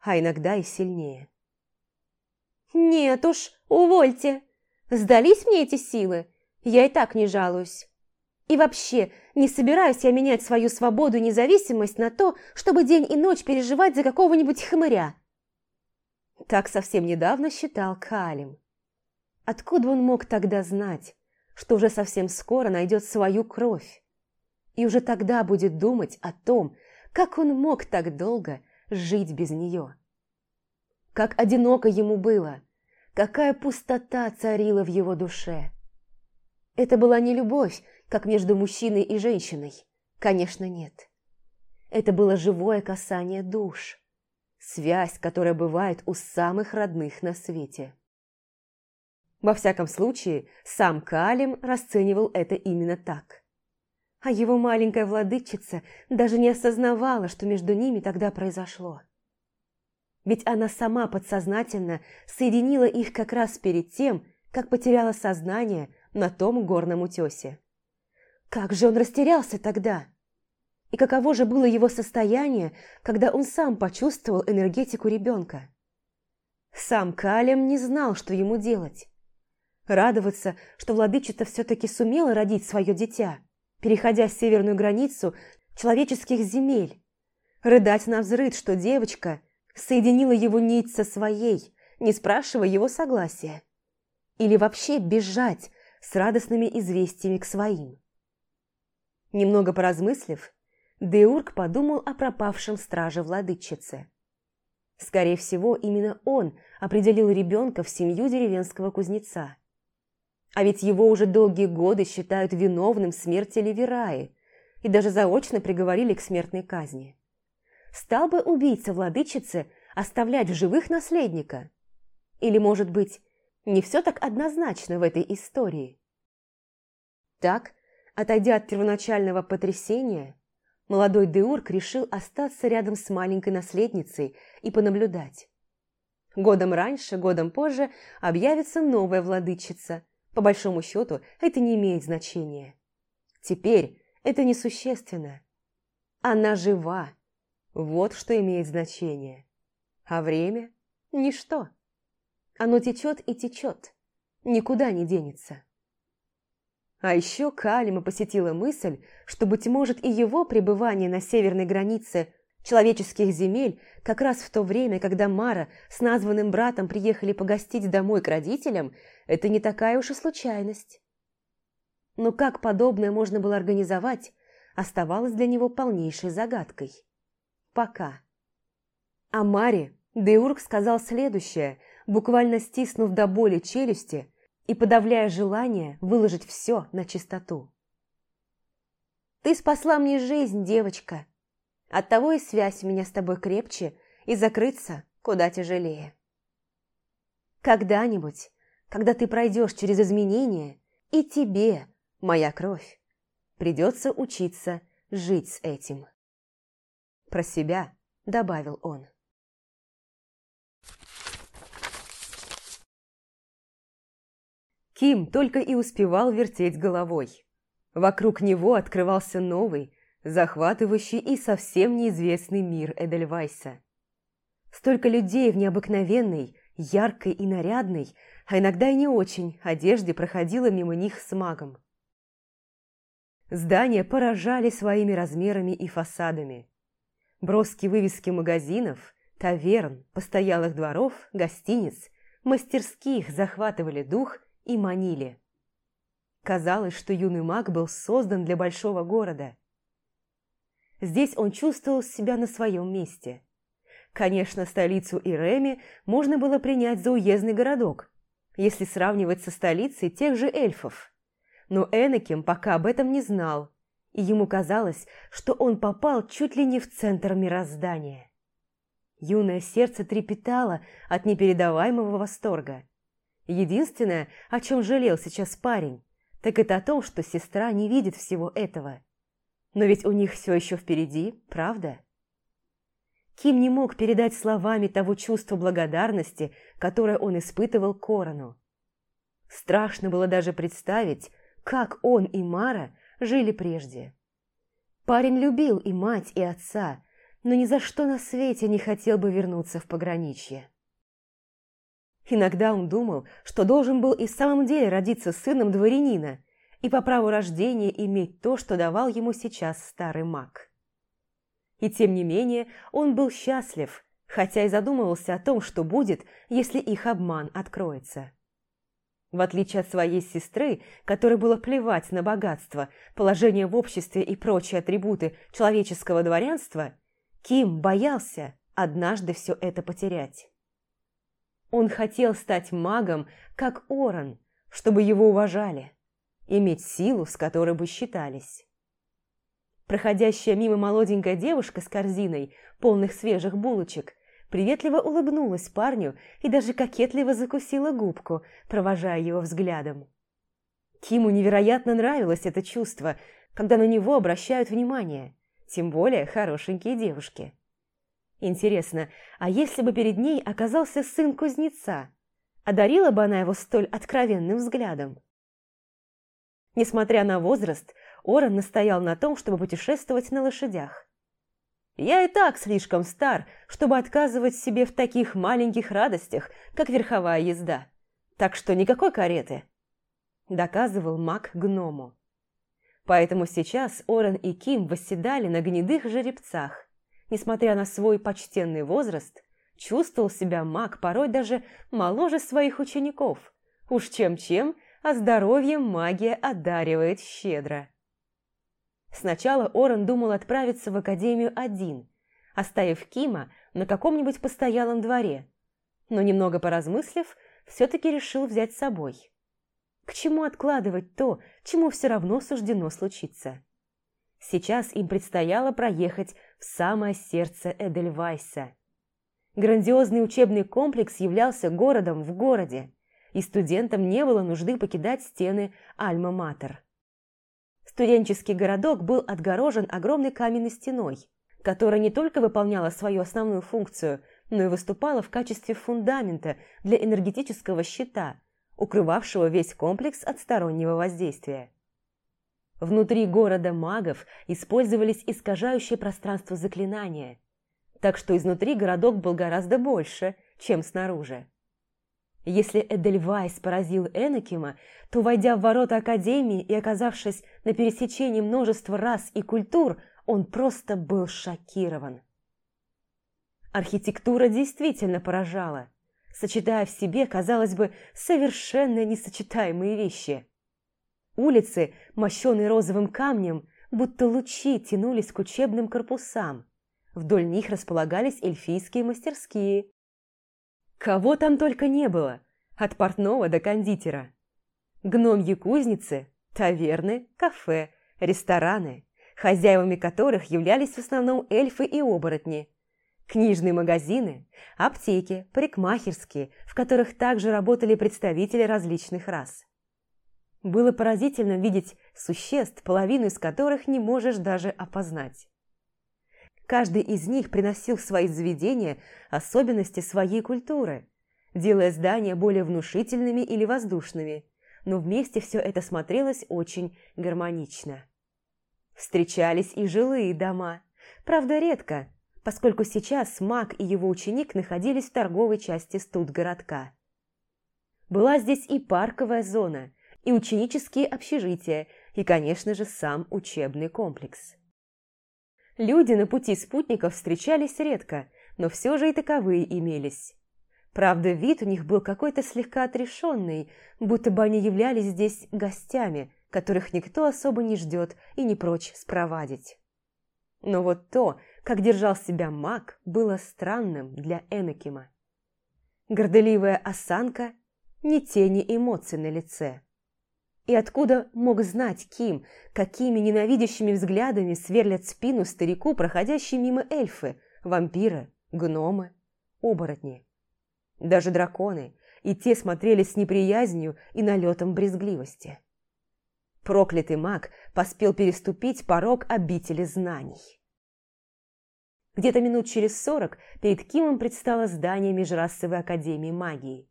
а иногда и сильнее. «Нет уж, увольте! Сдались мне эти силы? Я и так не жалуюсь. И вообще, не собираюсь я менять свою свободу и независимость на то, чтобы день и ночь переживать за какого-нибудь хмыря. Так совсем недавно считал Калим. Откуда он мог тогда знать, что уже совсем скоро найдет свою кровь? И уже тогда будет думать о том, как он мог так долго жить без нее. Как одиноко ему было, какая пустота царила в его душе. Это была не любовь, как между мужчиной и женщиной. Конечно, нет. Это было живое касание душ. Связь, которая бывает у самых родных на свете. Во всяком случае, сам Калим расценивал это именно так. А его маленькая владычица даже не осознавала, что между ними тогда произошло. Ведь она сама подсознательно соединила их как раз перед тем, как потеряла сознание на том горном утесе. Как же он растерялся тогда? И каково же было его состояние, когда он сам почувствовал энергетику ребенка? Сам Калем не знал, что ему делать. Радоваться, что владычица все-таки сумела родить свое дитя, переходя северную границу человеческих земель. Рыдать на взрыд, что девочка соединила его нить со своей, не спрашивая его согласия. Или вообще бежать с радостными известиями к своим. Немного поразмыслив, Деург подумал о пропавшем страже владычицы. Скорее всего, именно он определил ребенка в семью деревенского кузнеца. А ведь его уже долгие годы считают виновным смерти Ливераи и даже заочно приговорили к смертной казни. Стал бы убийца владычицы оставлять в живых наследника? Или, может быть, не все так однозначно в этой истории? Так, отойдя от первоначального потрясения, молодой Деурк решил остаться рядом с маленькой наследницей и понаблюдать. Годом раньше, годом позже объявится новая владычица. По большому счету, это не имеет значения. Теперь это несущественно. Она жива. Вот что имеет значение. А время – ничто. Оно течет и течет. Никуда не денется. А еще Калима посетила мысль, что, быть может, и его пребывание на северной границе человеческих земель как раз в то время, когда Мара с названным братом приехали погостить домой к родителям, это не такая уж и случайность. Но как подобное можно было организовать, оставалось для него полнейшей загадкой. Пока. А Маре Деург сказал следующее, буквально стиснув до боли челюсти и подавляя желание выложить все на чистоту. «Ты спасла мне жизнь, девочка. Оттого и связь у меня с тобой крепче, и закрыться куда тяжелее. Когда-нибудь, когда ты пройдешь через изменения, и тебе, моя кровь, придется учиться жить с этим». Про себя добавил он. Ким только и успевал вертеть головой. Вокруг него открывался новый, захватывающий и совсем неизвестный мир Эдельвайса. Столько людей в необыкновенной, яркой и нарядной, а иногда и не очень, одежде проходило мимо них с магом. Здания поражали своими размерами и фасадами. Броски вывески магазинов, таверн, постоялых дворов, гостиниц, мастерских захватывали дух и манили. Казалось, что юный маг был создан для большого города. Здесь он чувствовал себя на своем месте. Конечно, столицу Иреми можно было принять за уездный городок, если сравнивать со столицей тех же эльфов. Но Энаким пока об этом не знал, и ему казалось, что он попал чуть ли не в центр мироздания. Юное сердце трепетало от непередаваемого восторга. Единственное, о чем жалел сейчас парень, так это о том, что сестра не видит всего этого. Но ведь у них все еще впереди, правда? Ким не мог передать словами того чувства благодарности, которое он испытывал Корону. Страшно было даже представить, как он и Мара жили прежде. Парень любил и мать, и отца, но ни за что на свете не хотел бы вернуться в пограничье. Иногда он думал, что должен был и в самом деле родиться сыном дворянина и по праву рождения иметь то, что давал ему сейчас старый маг. И тем не менее он был счастлив, хотя и задумывался о том, что будет, если их обман откроется. В отличие от своей сестры, которой было плевать на богатство, положение в обществе и прочие атрибуты человеческого дворянства, Ким боялся однажды все это потерять. Он хотел стать магом, как Оран, чтобы его уважали, иметь силу, с которой бы считались. Проходящая мимо молоденькая девушка с корзиной, полных свежих булочек, приветливо улыбнулась парню и даже кокетливо закусила губку, провожая его взглядом. Киму невероятно нравилось это чувство, когда на него обращают внимание, тем более хорошенькие девушки. Интересно, а если бы перед ней оказался сын кузнеца, одарила бы она его столь откровенным взглядом? Несмотря на возраст, Оран настоял на том, чтобы путешествовать на лошадях. «Я и так слишком стар, чтобы отказывать себе в таких маленьких радостях, как верховая езда. Так что никакой кареты», – доказывал маг гному. Поэтому сейчас Орен и Ким восседали на гнедых жеребцах. Несмотря на свой почтенный возраст, чувствовал себя маг порой даже моложе своих учеников. Уж чем-чем, а здоровьем магия одаривает щедро. Сначала Орен думал отправиться в академию один, оставив Кима на каком-нибудь постоялом дворе, но немного поразмыслив, все-таки решил взять с собой. К чему откладывать то, чему все равно суждено случиться? Сейчас им предстояло проехать в самое сердце Эдельвайса. Грандиозный учебный комплекс являлся городом в городе, и студентам не было нужды покидать стены Альма-Матер. Студенческий городок был отгорожен огромной каменной стеной, которая не только выполняла свою основную функцию, но и выступала в качестве фундамента для энергетического щита, укрывавшего весь комплекс от стороннего воздействия. Внутри города магов использовались искажающие пространство заклинания, так что изнутри городок был гораздо больше, чем снаружи. Если Эдельвайс поразил Энакима, то, войдя в ворота Академии и оказавшись на пересечении множества рас и культур, он просто был шокирован. Архитектура действительно поражала, сочетая в себе, казалось бы, совершенно несочетаемые вещи. Улицы, мощенные розовым камнем, будто лучи тянулись к учебным корпусам. Вдоль них располагались эльфийские мастерские, Кого там только не было, от портного до кондитера. Гномьи кузницы, таверны, кафе, рестораны, хозяевами которых являлись в основном эльфы и оборотни. Книжные магазины, аптеки, парикмахерские, в которых также работали представители различных рас. Было поразительно видеть существ, половину из которых не можешь даже опознать. Каждый из них приносил в свои заведения особенности своей культуры, делая здания более внушительными или воздушными, но вместе все это смотрелось очень гармонично. Встречались и жилые дома, правда редко, поскольку сейчас маг и его ученик находились в торговой части студгородка. Была здесь и парковая зона, и ученические общежития, и, конечно же, сам учебный комплекс. Люди на пути спутников встречались редко, но все же и таковые имелись. Правда, вид у них был какой-то слегка отрешенный, будто бы они являлись здесь гостями, которых никто особо не ждет и не прочь спровадить. Но вот то, как держал себя маг, было странным для Энакима. Горделивая осанка, ни тени эмоций на лице. И откуда мог знать Ким, какими ненавидящими взглядами сверлят спину старику проходящие мимо эльфы, вампиры, гномы, оборотни? Даже драконы, и те смотрели с неприязнью и налетом брезгливости. Проклятый маг поспел переступить порог обители знаний. Где-то минут через сорок перед Кимом предстало здание Межрасовой академии магии.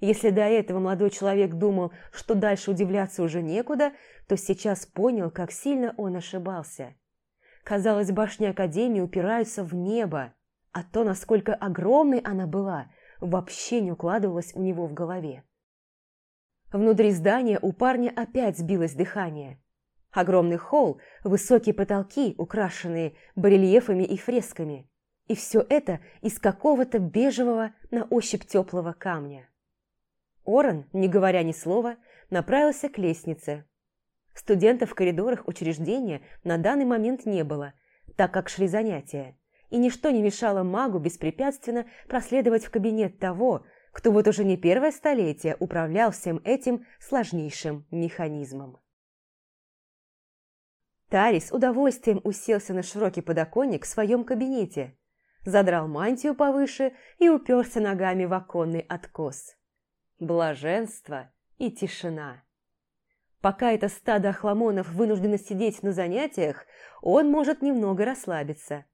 Если до этого молодой человек думал, что дальше удивляться уже некуда, то сейчас понял, как сильно он ошибался. Казалось, башни Академии упираются в небо, а то, насколько огромной она была, вообще не укладывалось у него в голове. Внутри здания у парня опять сбилось дыхание. Огромный холл, высокие потолки, украшенные барельефами и фресками. И все это из какого-то бежевого на ощупь теплого камня. Орен, не говоря ни слова, направился к лестнице. Студентов в коридорах учреждения на данный момент не было, так как шли занятия, и ничто не мешало магу беспрепятственно проследовать в кабинет того, кто вот уже не первое столетие управлял всем этим сложнейшим механизмом. Тарис удовольствием уселся на широкий подоконник в своем кабинете, задрал мантию повыше и уперся ногами в оконный откос блаженство и тишина. Пока это стадо охламонов вынуждено сидеть на занятиях, он может немного расслабиться.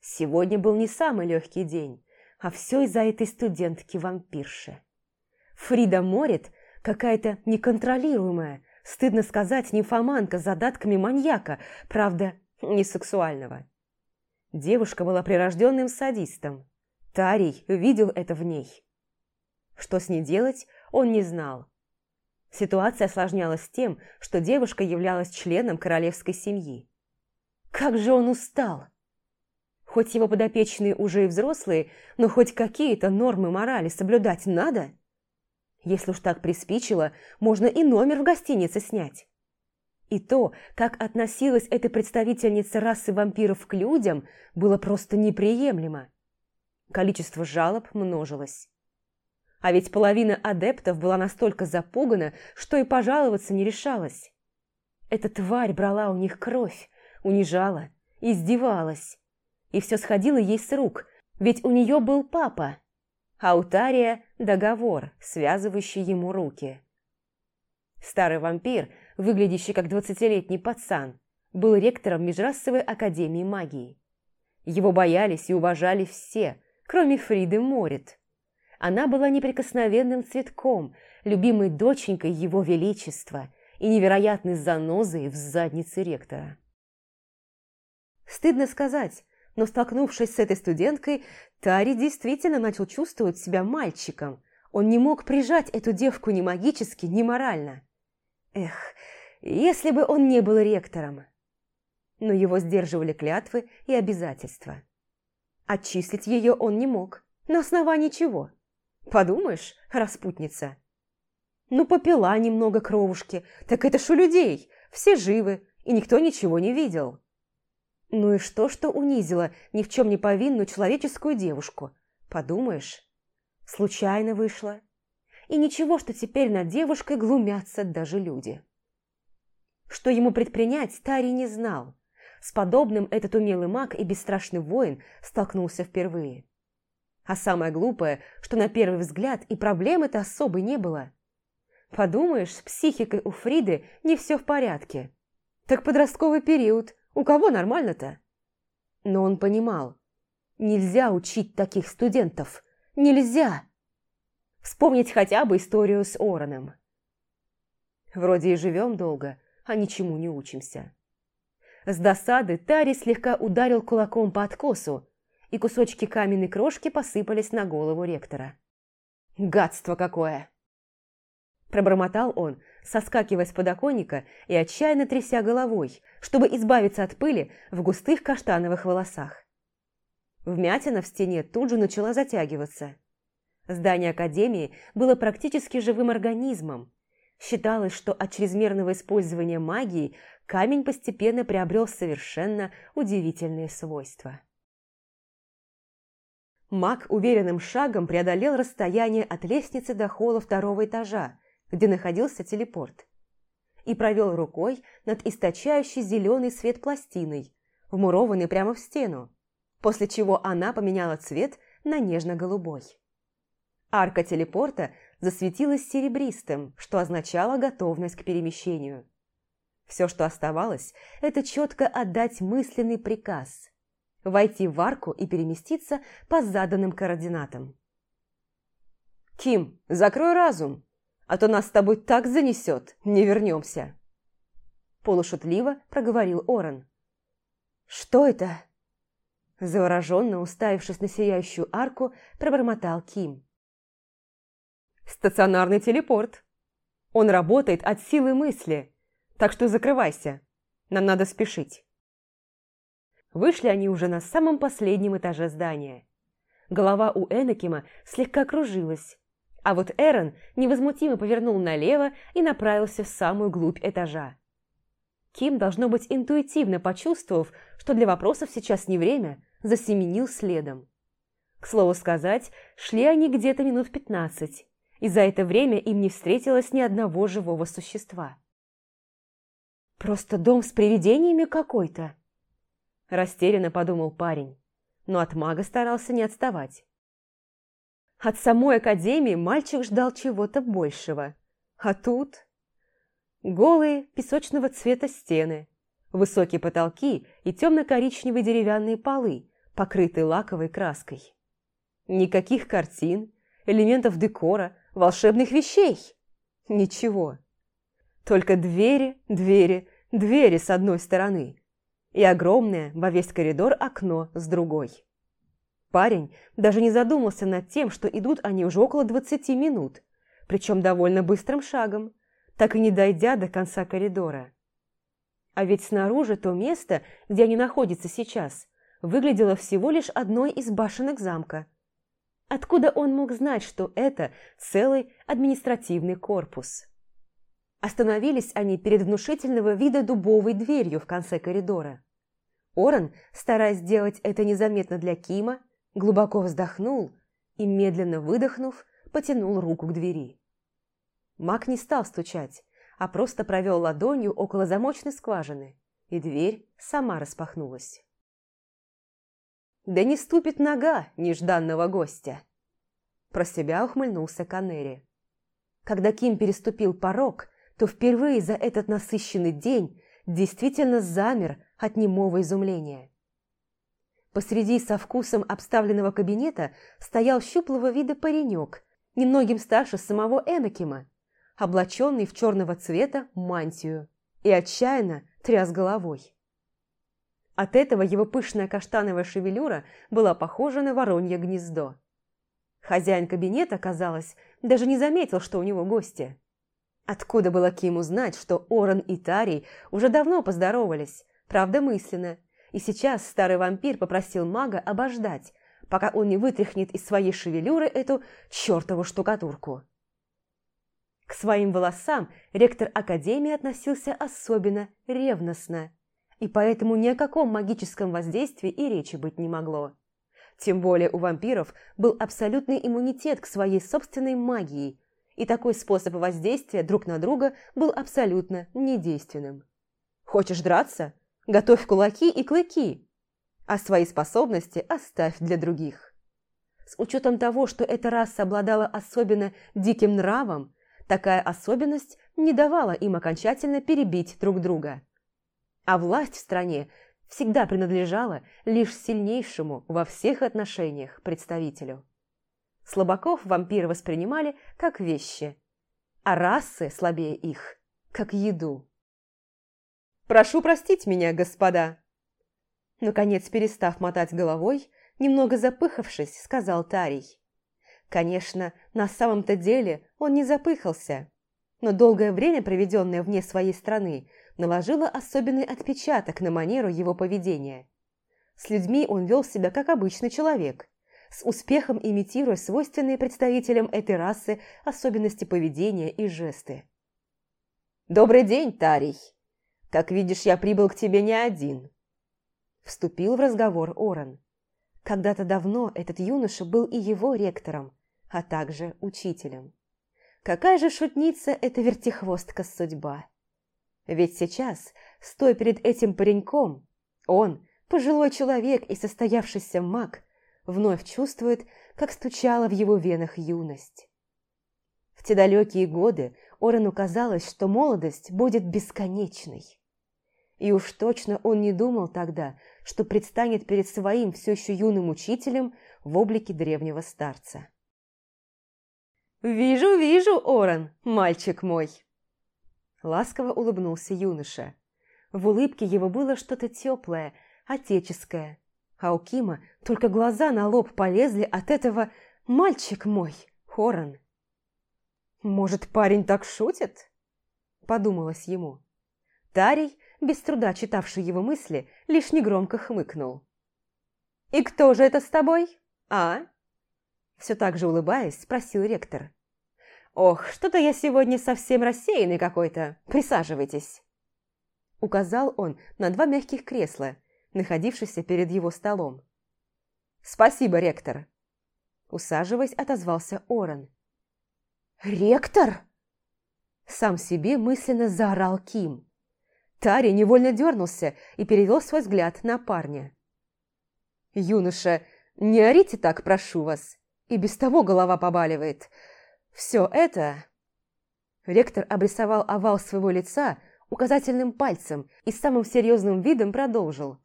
Сегодня был не самый легкий день, а все из-за этой студентки-вампирши. Фрида Морит какая-то неконтролируемая, стыдно сказать, нимфоманка с задатками маньяка, правда, не сексуального. Девушка была прирожденным садистом. Тарий видел это в ней. Что с ней делать, он не знал. Ситуация осложнялась тем, что девушка являлась членом королевской семьи. Как же он устал! Хоть его подопечные уже и взрослые, но хоть какие-то нормы морали соблюдать надо. Если уж так приспичило, можно и номер в гостинице снять. И то, как относилась эта представительница расы вампиров к людям, было просто неприемлемо. Количество жалоб множилось. А ведь половина адептов была настолько запугана, что и пожаловаться не решалась. Эта тварь брала у них кровь, унижала, издевалась. И все сходило ей с рук, ведь у нее был папа, а у Тария договор, связывающий ему руки. Старый вампир, выглядящий как двадцатилетний пацан, был ректором Межрасовой академии магии. Его боялись и уважали все, кроме Фриды Морит. Она была неприкосновенным цветком, любимой доченькой его величества и невероятной занозой в заднице ректора. Стыдно сказать, но столкнувшись с этой студенткой, Тари действительно начал чувствовать себя мальчиком. Он не мог прижать эту девку ни магически, ни морально. Эх, если бы он не был ректором. Но его сдерживали клятвы и обязательства. Отчислить ее он не мог. На основании чего? Подумаешь, распутница. Ну, попила немного кровушки, так это ж у людей, все живы, и никто ничего не видел. Ну и что, что унизила ни в чем не повинную человеческую девушку? Подумаешь, случайно вышла. И ничего, что теперь над девушкой глумятся даже люди. Что ему предпринять, Тари не знал. С подобным этот умелый маг и бесстрашный воин столкнулся впервые. А самое глупое, что на первый взгляд и проблемы-то особой не было. Подумаешь, с психикой у Фриды не все в порядке. Так подростковый период, у кого нормально-то? Но он понимал, нельзя учить таких студентов. Нельзя! Вспомнить хотя бы историю с Ороном. Вроде и живем долго, а ничему не учимся. С досады Тари слегка ударил кулаком по откосу, и кусочки каменной крошки посыпались на голову ректора. «Гадство какое!» Пробормотал он, соскакивая с подоконника и отчаянно тряся головой, чтобы избавиться от пыли в густых каштановых волосах. Вмятина в стене тут же начала затягиваться. Здание Академии было практически живым организмом. Считалось, что от чрезмерного использования магии камень постепенно приобрел совершенно удивительные свойства. Маг уверенным шагом преодолел расстояние от лестницы до холла второго этажа, где находился телепорт, и провел рукой над источающей зеленый свет пластиной, вмурованной прямо в стену, после чего она поменяла цвет на нежно-голубой. Арка телепорта засветилась серебристым, что означало готовность к перемещению. Все, что оставалось, это четко отдать мысленный приказ – войти в арку и переместиться по заданным координатам. «Ким, закрой разум, а то нас с тобой так занесет, не вернемся!» Полушутливо проговорил Орен. «Что это?» Завороженно уставившись на сияющую арку, пробормотал Ким. «Стационарный телепорт. Он работает от силы мысли, так что закрывайся. Нам надо спешить». Вышли они уже на самом последнем этаже здания. Голова у Энакима слегка кружилась, а вот Эрон невозмутимо повернул налево и направился в самую глубь этажа. Ким, должно быть, интуитивно почувствовав, что для вопросов сейчас не время, засеменил следом. К слову сказать, шли они где-то минут пятнадцать, и за это время им не встретилось ни одного живого существа. «Просто дом с привидениями какой-то», Растерянно подумал парень, но от мага старался не отставать. От самой академии мальчик ждал чего-то большего. А тут... Голые, песочного цвета стены, высокие потолки и темно-коричневые деревянные полы, покрытый лаковой краской. Никаких картин, элементов декора, волшебных вещей. Ничего. Только двери, двери, двери с одной стороны и огромное во весь коридор окно с другой. Парень даже не задумался над тем, что идут они уже около двадцати минут, причем довольно быстрым шагом, так и не дойдя до конца коридора. А ведь снаружи то место, где они находятся сейчас, выглядело всего лишь одной из башенок замка. Откуда он мог знать, что это целый административный корпус? Остановились они перед внушительного вида дубовой дверью в конце коридора. Оран, стараясь сделать это незаметно для Кима, глубоко вздохнул и, медленно выдохнув, потянул руку к двери. Маг не стал стучать, а просто провел ладонью около замочной скважины, и дверь сама распахнулась. «Да не ступит нога нежданного гостя!» Про себя ухмыльнулся Канери. Когда Ким переступил порог, то впервые за этот насыщенный день действительно замер от немого изумления. Посреди со вкусом обставленного кабинета стоял щуплого вида паренек, немногим старше самого Энакима, облаченный в черного цвета мантию, и отчаянно тряс головой. От этого его пышная каштановая шевелюра была похожа на воронье гнездо. Хозяин кабинета, казалось, даже не заметил, что у него гости. Откуда было Киму знать, что Оран и Тарий уже давно поздоровались, правда мысленно, и сейчас старый вампир попросил мага обождать, пока он не вытряхнет из своей шевелюры эту чертову штукатурку. К своим волосам ректор Академии относился особенно ревностно, и поэтому ни о каком магическом воздействии и речи быть не могло. Тем более у вампиров был абсолютный иммунитет к своей собственной магии – и такой способ воздействия друг на друга был абсолютно недейственным. Хочешь драться? Готовь кулаки и клыки, а свои способности оставь для других. С учетом того, что эта раса обладала особенно диким нравом, такая особенность не давала им окончательно перебить друг друга. А власть в стране всегда принадлежала лишь сильнейшему во всех отношениях представителю. Слабаков вампиры воспринимали как вещи, а расы слабее их, как еду. «Прошу простить меня, господа!» Наконец, перестав мотать головой, немного запыхавшись, сказал Тарий. Конечно, на самом-то деле он не запыхался, но долгое время, проведенное вне своей страны, наложило особенный отпечаток на манеру его поведения. С людьми он вел себя как обычный человек, с успехом имитируя свойственные представителям этой расы особенности поведения и жесты. «Добрый день, Тарий! Как видишь, я прибыл к тебе не один!» Вступил в разговор Оран. Когда-то давно этот юноша был и его ректором, а также учителем. Какая же шутница эта вертихвостка судьба! Ведь сейчас, стоя перед этим пареньком, он, пожилой человек и состоявшийся маг, вновь чувствует, как стучала в его венах юность. В те далекие годы Орану казалось, что молодость будет бесконечной. И уж точно он не думал тогда, что предстанет перед своим все еще юным учителем в облике древнего старца. «Вижу, вижу, Оран, мальчик мой!» Ласково улыбнулся юноша. В улыбке его было что-то теплое, отеческое, а у Кима только глаза на лоб полезли от этого «мальчик мой, Хорон». «Может, парень так шутит?» – подумалось ему. Тарий, без труда читавший его мысли, лишь негромко хмыкнул. «И кто же это с тобой, а?» Все так же улыбаясь, спросил ректор. «Ох, что-то я сегодня совсем рассеянный какой-то. Присаживайтесь». Указал он на два мягких кресла, находившийся перед его столом. «Спасибо, ректор!» Усаживаясь, отозвался Орен. «Ректор?» Сам себе мысленно заорал Ким. Тари невольно дернулся и перевел свой взгляд на парня. «Юноша, не орите так, прошу вас, и без того голова побаливает. Все это...» Ректор обрисовал овал своего лица указательным пальцем и самым серьезным видом продолжил.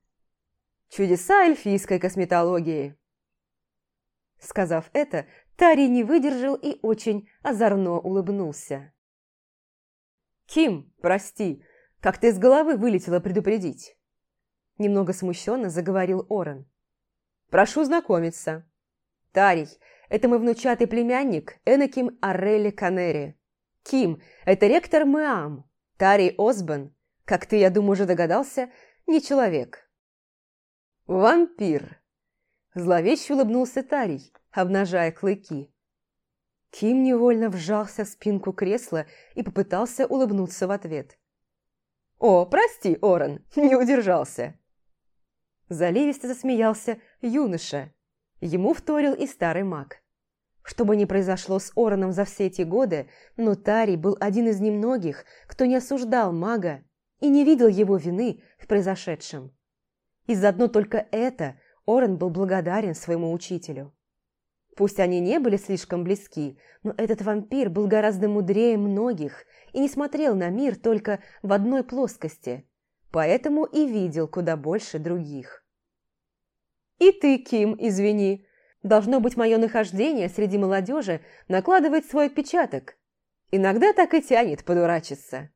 Чудеса эльфийской косметологии. Сказав это, Тари не выдержал и очень озорно улыбнулся. «Ким, прости, как ты из головы вылетела предупредить?» Немного смущенно заговорил Орен. «Прошу знакомиться. Тарий, это мой внучатый племянник Энаким Аррелли Канери. Ким, это ректор Мэам. Тарий Осбан, как ты, я думаю, уже догадался, не человек». «Вампир!» Зловеще улыбнулся Тарий, обнажая клыки. Ким невольно вжался в спинку кресла и попытался улыбнуться в ответ. «О, прости, Орен, не удержался!» Заливисто засмеялся юноша. Ему вторил и старый маг. Что бы ни произошло с Ороном за все эти годы, но Тарий был один из немногих, кто не осуждал мага и не видел его вины в произошедшем. И заодно только это Орен был благодарен своему учителю. Пусть они не были слишком близки, но этот вампир был гораздо мудрее многих и не смотрел на мир только в одной плоскости, поэтому и видел куда больше других. «И ты, Ким, извини. Должно быть, мое нахождение среди молодежи накладывает свой отпечаток. Иногда так и тянет подурачиться».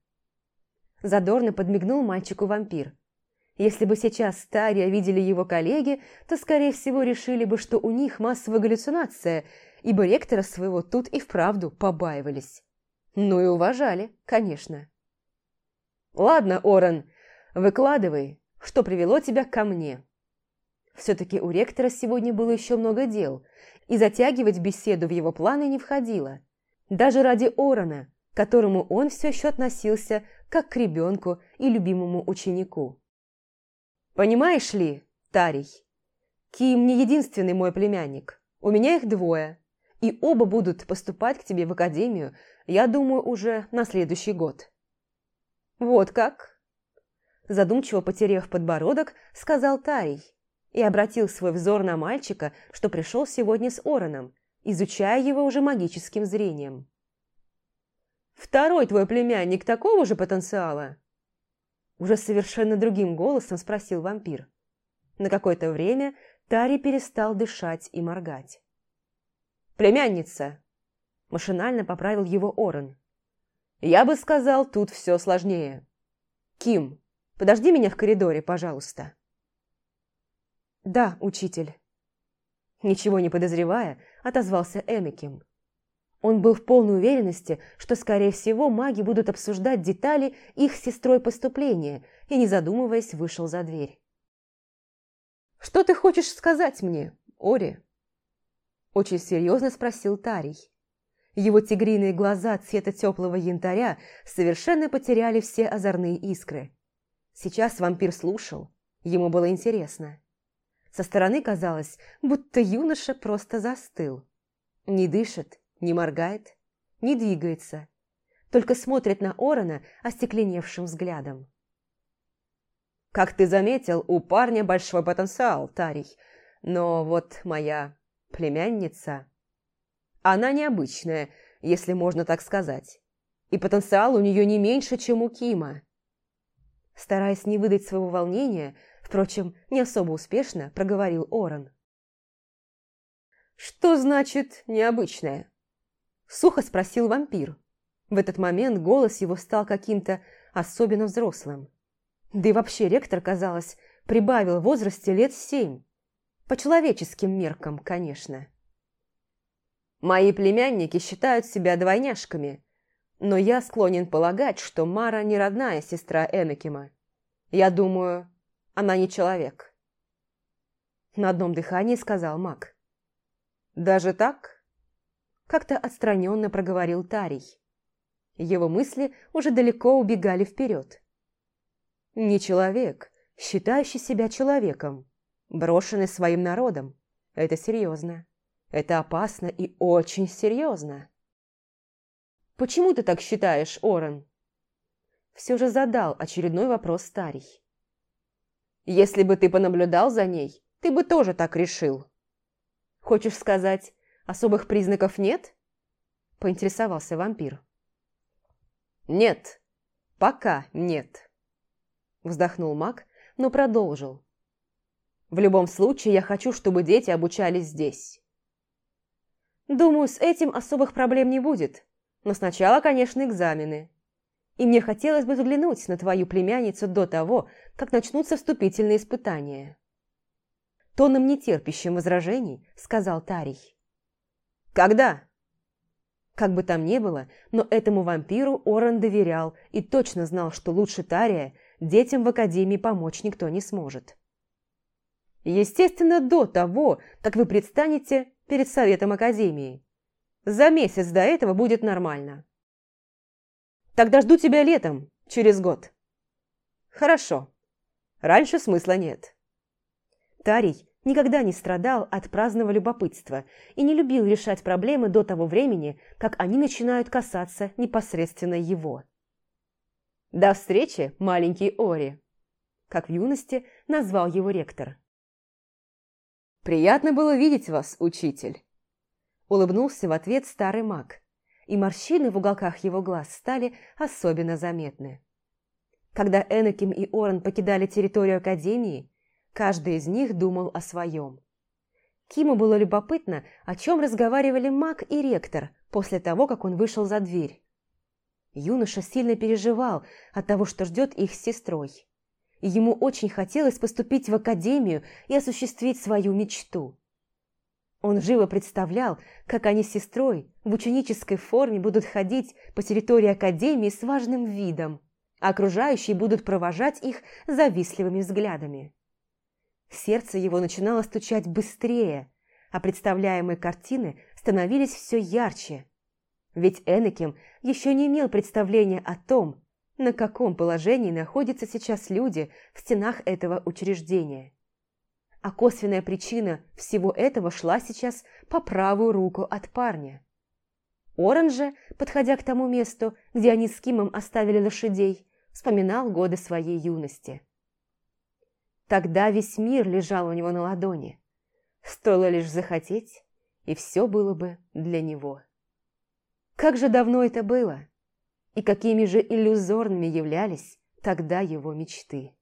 Задорно подмигнул мальчику вампир. Если бы сейчас Стария видели его коллеги, то, скорее всего, решили бы, что у них массовая галлюцинация, ибо ректора своего тут и вправду побаивались. Ну и уважали, конечно. «Ладно, Орен, выкладывай, что привело тебя ко мне». Все-таки у ректора сегодня было еще много дел, и затягивать беседу в его планы не входило. Даже ради Орона, которому он все еще относился как к ребенку и любимому ученику. Понимаешь ли, Тарий, Ким не единственный мой племянник. У меня их двое, и оба будут поступать к тебе в академию, я думаю, уже на следующий год. Вот как? Задумчиво потеряв подбородок, сказал Тарий и обратил свой взор на мальчика, что пришел сегодня с Ороном, изучая его уже магическим зрением. «Второй твой племянник такого же потенциала?» Уже совершенно другим голосом спросил вампир. На какое-то время Тари перестал дышать и моргать. «Племянница!» Машинально поправил его Орен. «Я бы сказал, тут все сложнее. Ким, подожди меня в коридоре, пожалуйста». «Да, учитель». Ничего не подозревая, отозвался Энаким. Он был в полной уверенности, что, скорее всего, маги будут обсуждать детали их сестрой поступления, и, не задумываясь, вышел за дверь. «Что ты хочешь сказать мне, Ори?» Очень серьезно спросил Тарий. Его тигриные глаза цвета теплого янтаря совершенно потеряли все озорные искры. Сейчас вампир слушал, ему было интересно. Со стороны казалось, будто юноша просто застыл. Не дышит, не моргает, не двигается, только смотрит на Орона остекленевшим взглядом. «Как ты заметил, у парня большой потенциал, Тарий, но вот моя племянница...» Она необычная, если можно так сказать, и потенциал у нее не меньше, чем у Кима. Стараясь не выдать своего волнения, впрочем, не особо успешно, проговорил Орон. «Что значит необычная?» Сухо спросил вампир. В этот момент голос его стал каким-то особенно взрослым. Да и вообще ректор, казалось, прибавил в возрасте лет семь. По человеческим меркам, конечно. Мои племянники считают себя двойняшками, но я склонен полагать, что Мара не родная сестра Энакима. Я думаю, она не человек. На одном дыхании сказал маг. Даже так? Как-то отстраненно проговорил Тарий. Его мысли уже далеко убегали вперед. Не человек, считающий себя человеком, брошенный своим народом. Это серьезно. Это опасно и очень серьезно. «Почему ты так считаешь, Орен?» Все же задал очередной вопрос Старий. «Если бы ты понаблюдал за ней, ты бы тоже так решил. Хочешь сказать, Особых признаков нет?» – поинтересовался вампир. «Нет, пока нет», – вздохнул маг, но продолжил. В любом случае, я хочу, чтобы дети обучались здесь. Думаю, с этим особых проблем не будет. Но сначала, конечно, экзамены. И мне хотелось бы взглянуть на твою племянницу до того, как начнутся вступительные испытания. Тоном нетерпящим возражений сказал Тарий. «Когда?» Как бы там ни было, но этому вампиру Оран доверял и точно знал, что лучше Тария детям в Академии помочь никто не сможет. Естественно, до того, как вы предстанете перед Советом Академии. За месяц до этого будет нормально. Тогда жду тебя летом, через год. Хорошо. Раньше смысла нет. Тарий никогда не страдал от праздного любопытства и не любил решать проблемы до того времени, как они начинают касаться непосредственно его. «До встречи, маленький Ори», как в юности назвал его ректор. «Приятно было видеть вас, учитель», улыбнулся в ответ старый маг, и морщины в уголках его глаз стали особенно заметны. Когда Энаким и Орен покидали территорию Академии, Каждый из них думал о своем. Киму было любопытно, о чем разговаривали маг и ректор после того, как он вышел за дверь. Юноша сильно переживал от того, что ждет их с сестрой. Ему очень хотелось поступить в академию и осуществить свою мечту. Он живо представлял, как они с сестрой в ученической форме будут ходить по территории академии с важным видом, а окружающие будут провожать их завистливыми взглядами. Сердце его начинало стучать быстрее, а представляемые картины становились все ярче. Ведь Энаким еще не имел представления о том, на каком положении находятся сейчас люди в стенах этого учреждения. А косвенная причина всего этого шла сейчас по правую руку от парня. Оран подходя к тому месту, где они с Кимом оставили лошадей, вспоминал годы своей юности. Тогда весь мир лежал у него на ладони. Стоило лишь захотеть, и все было бы для него. Как же давно это было, и какими же иллюзорными являлись тогда его мечты.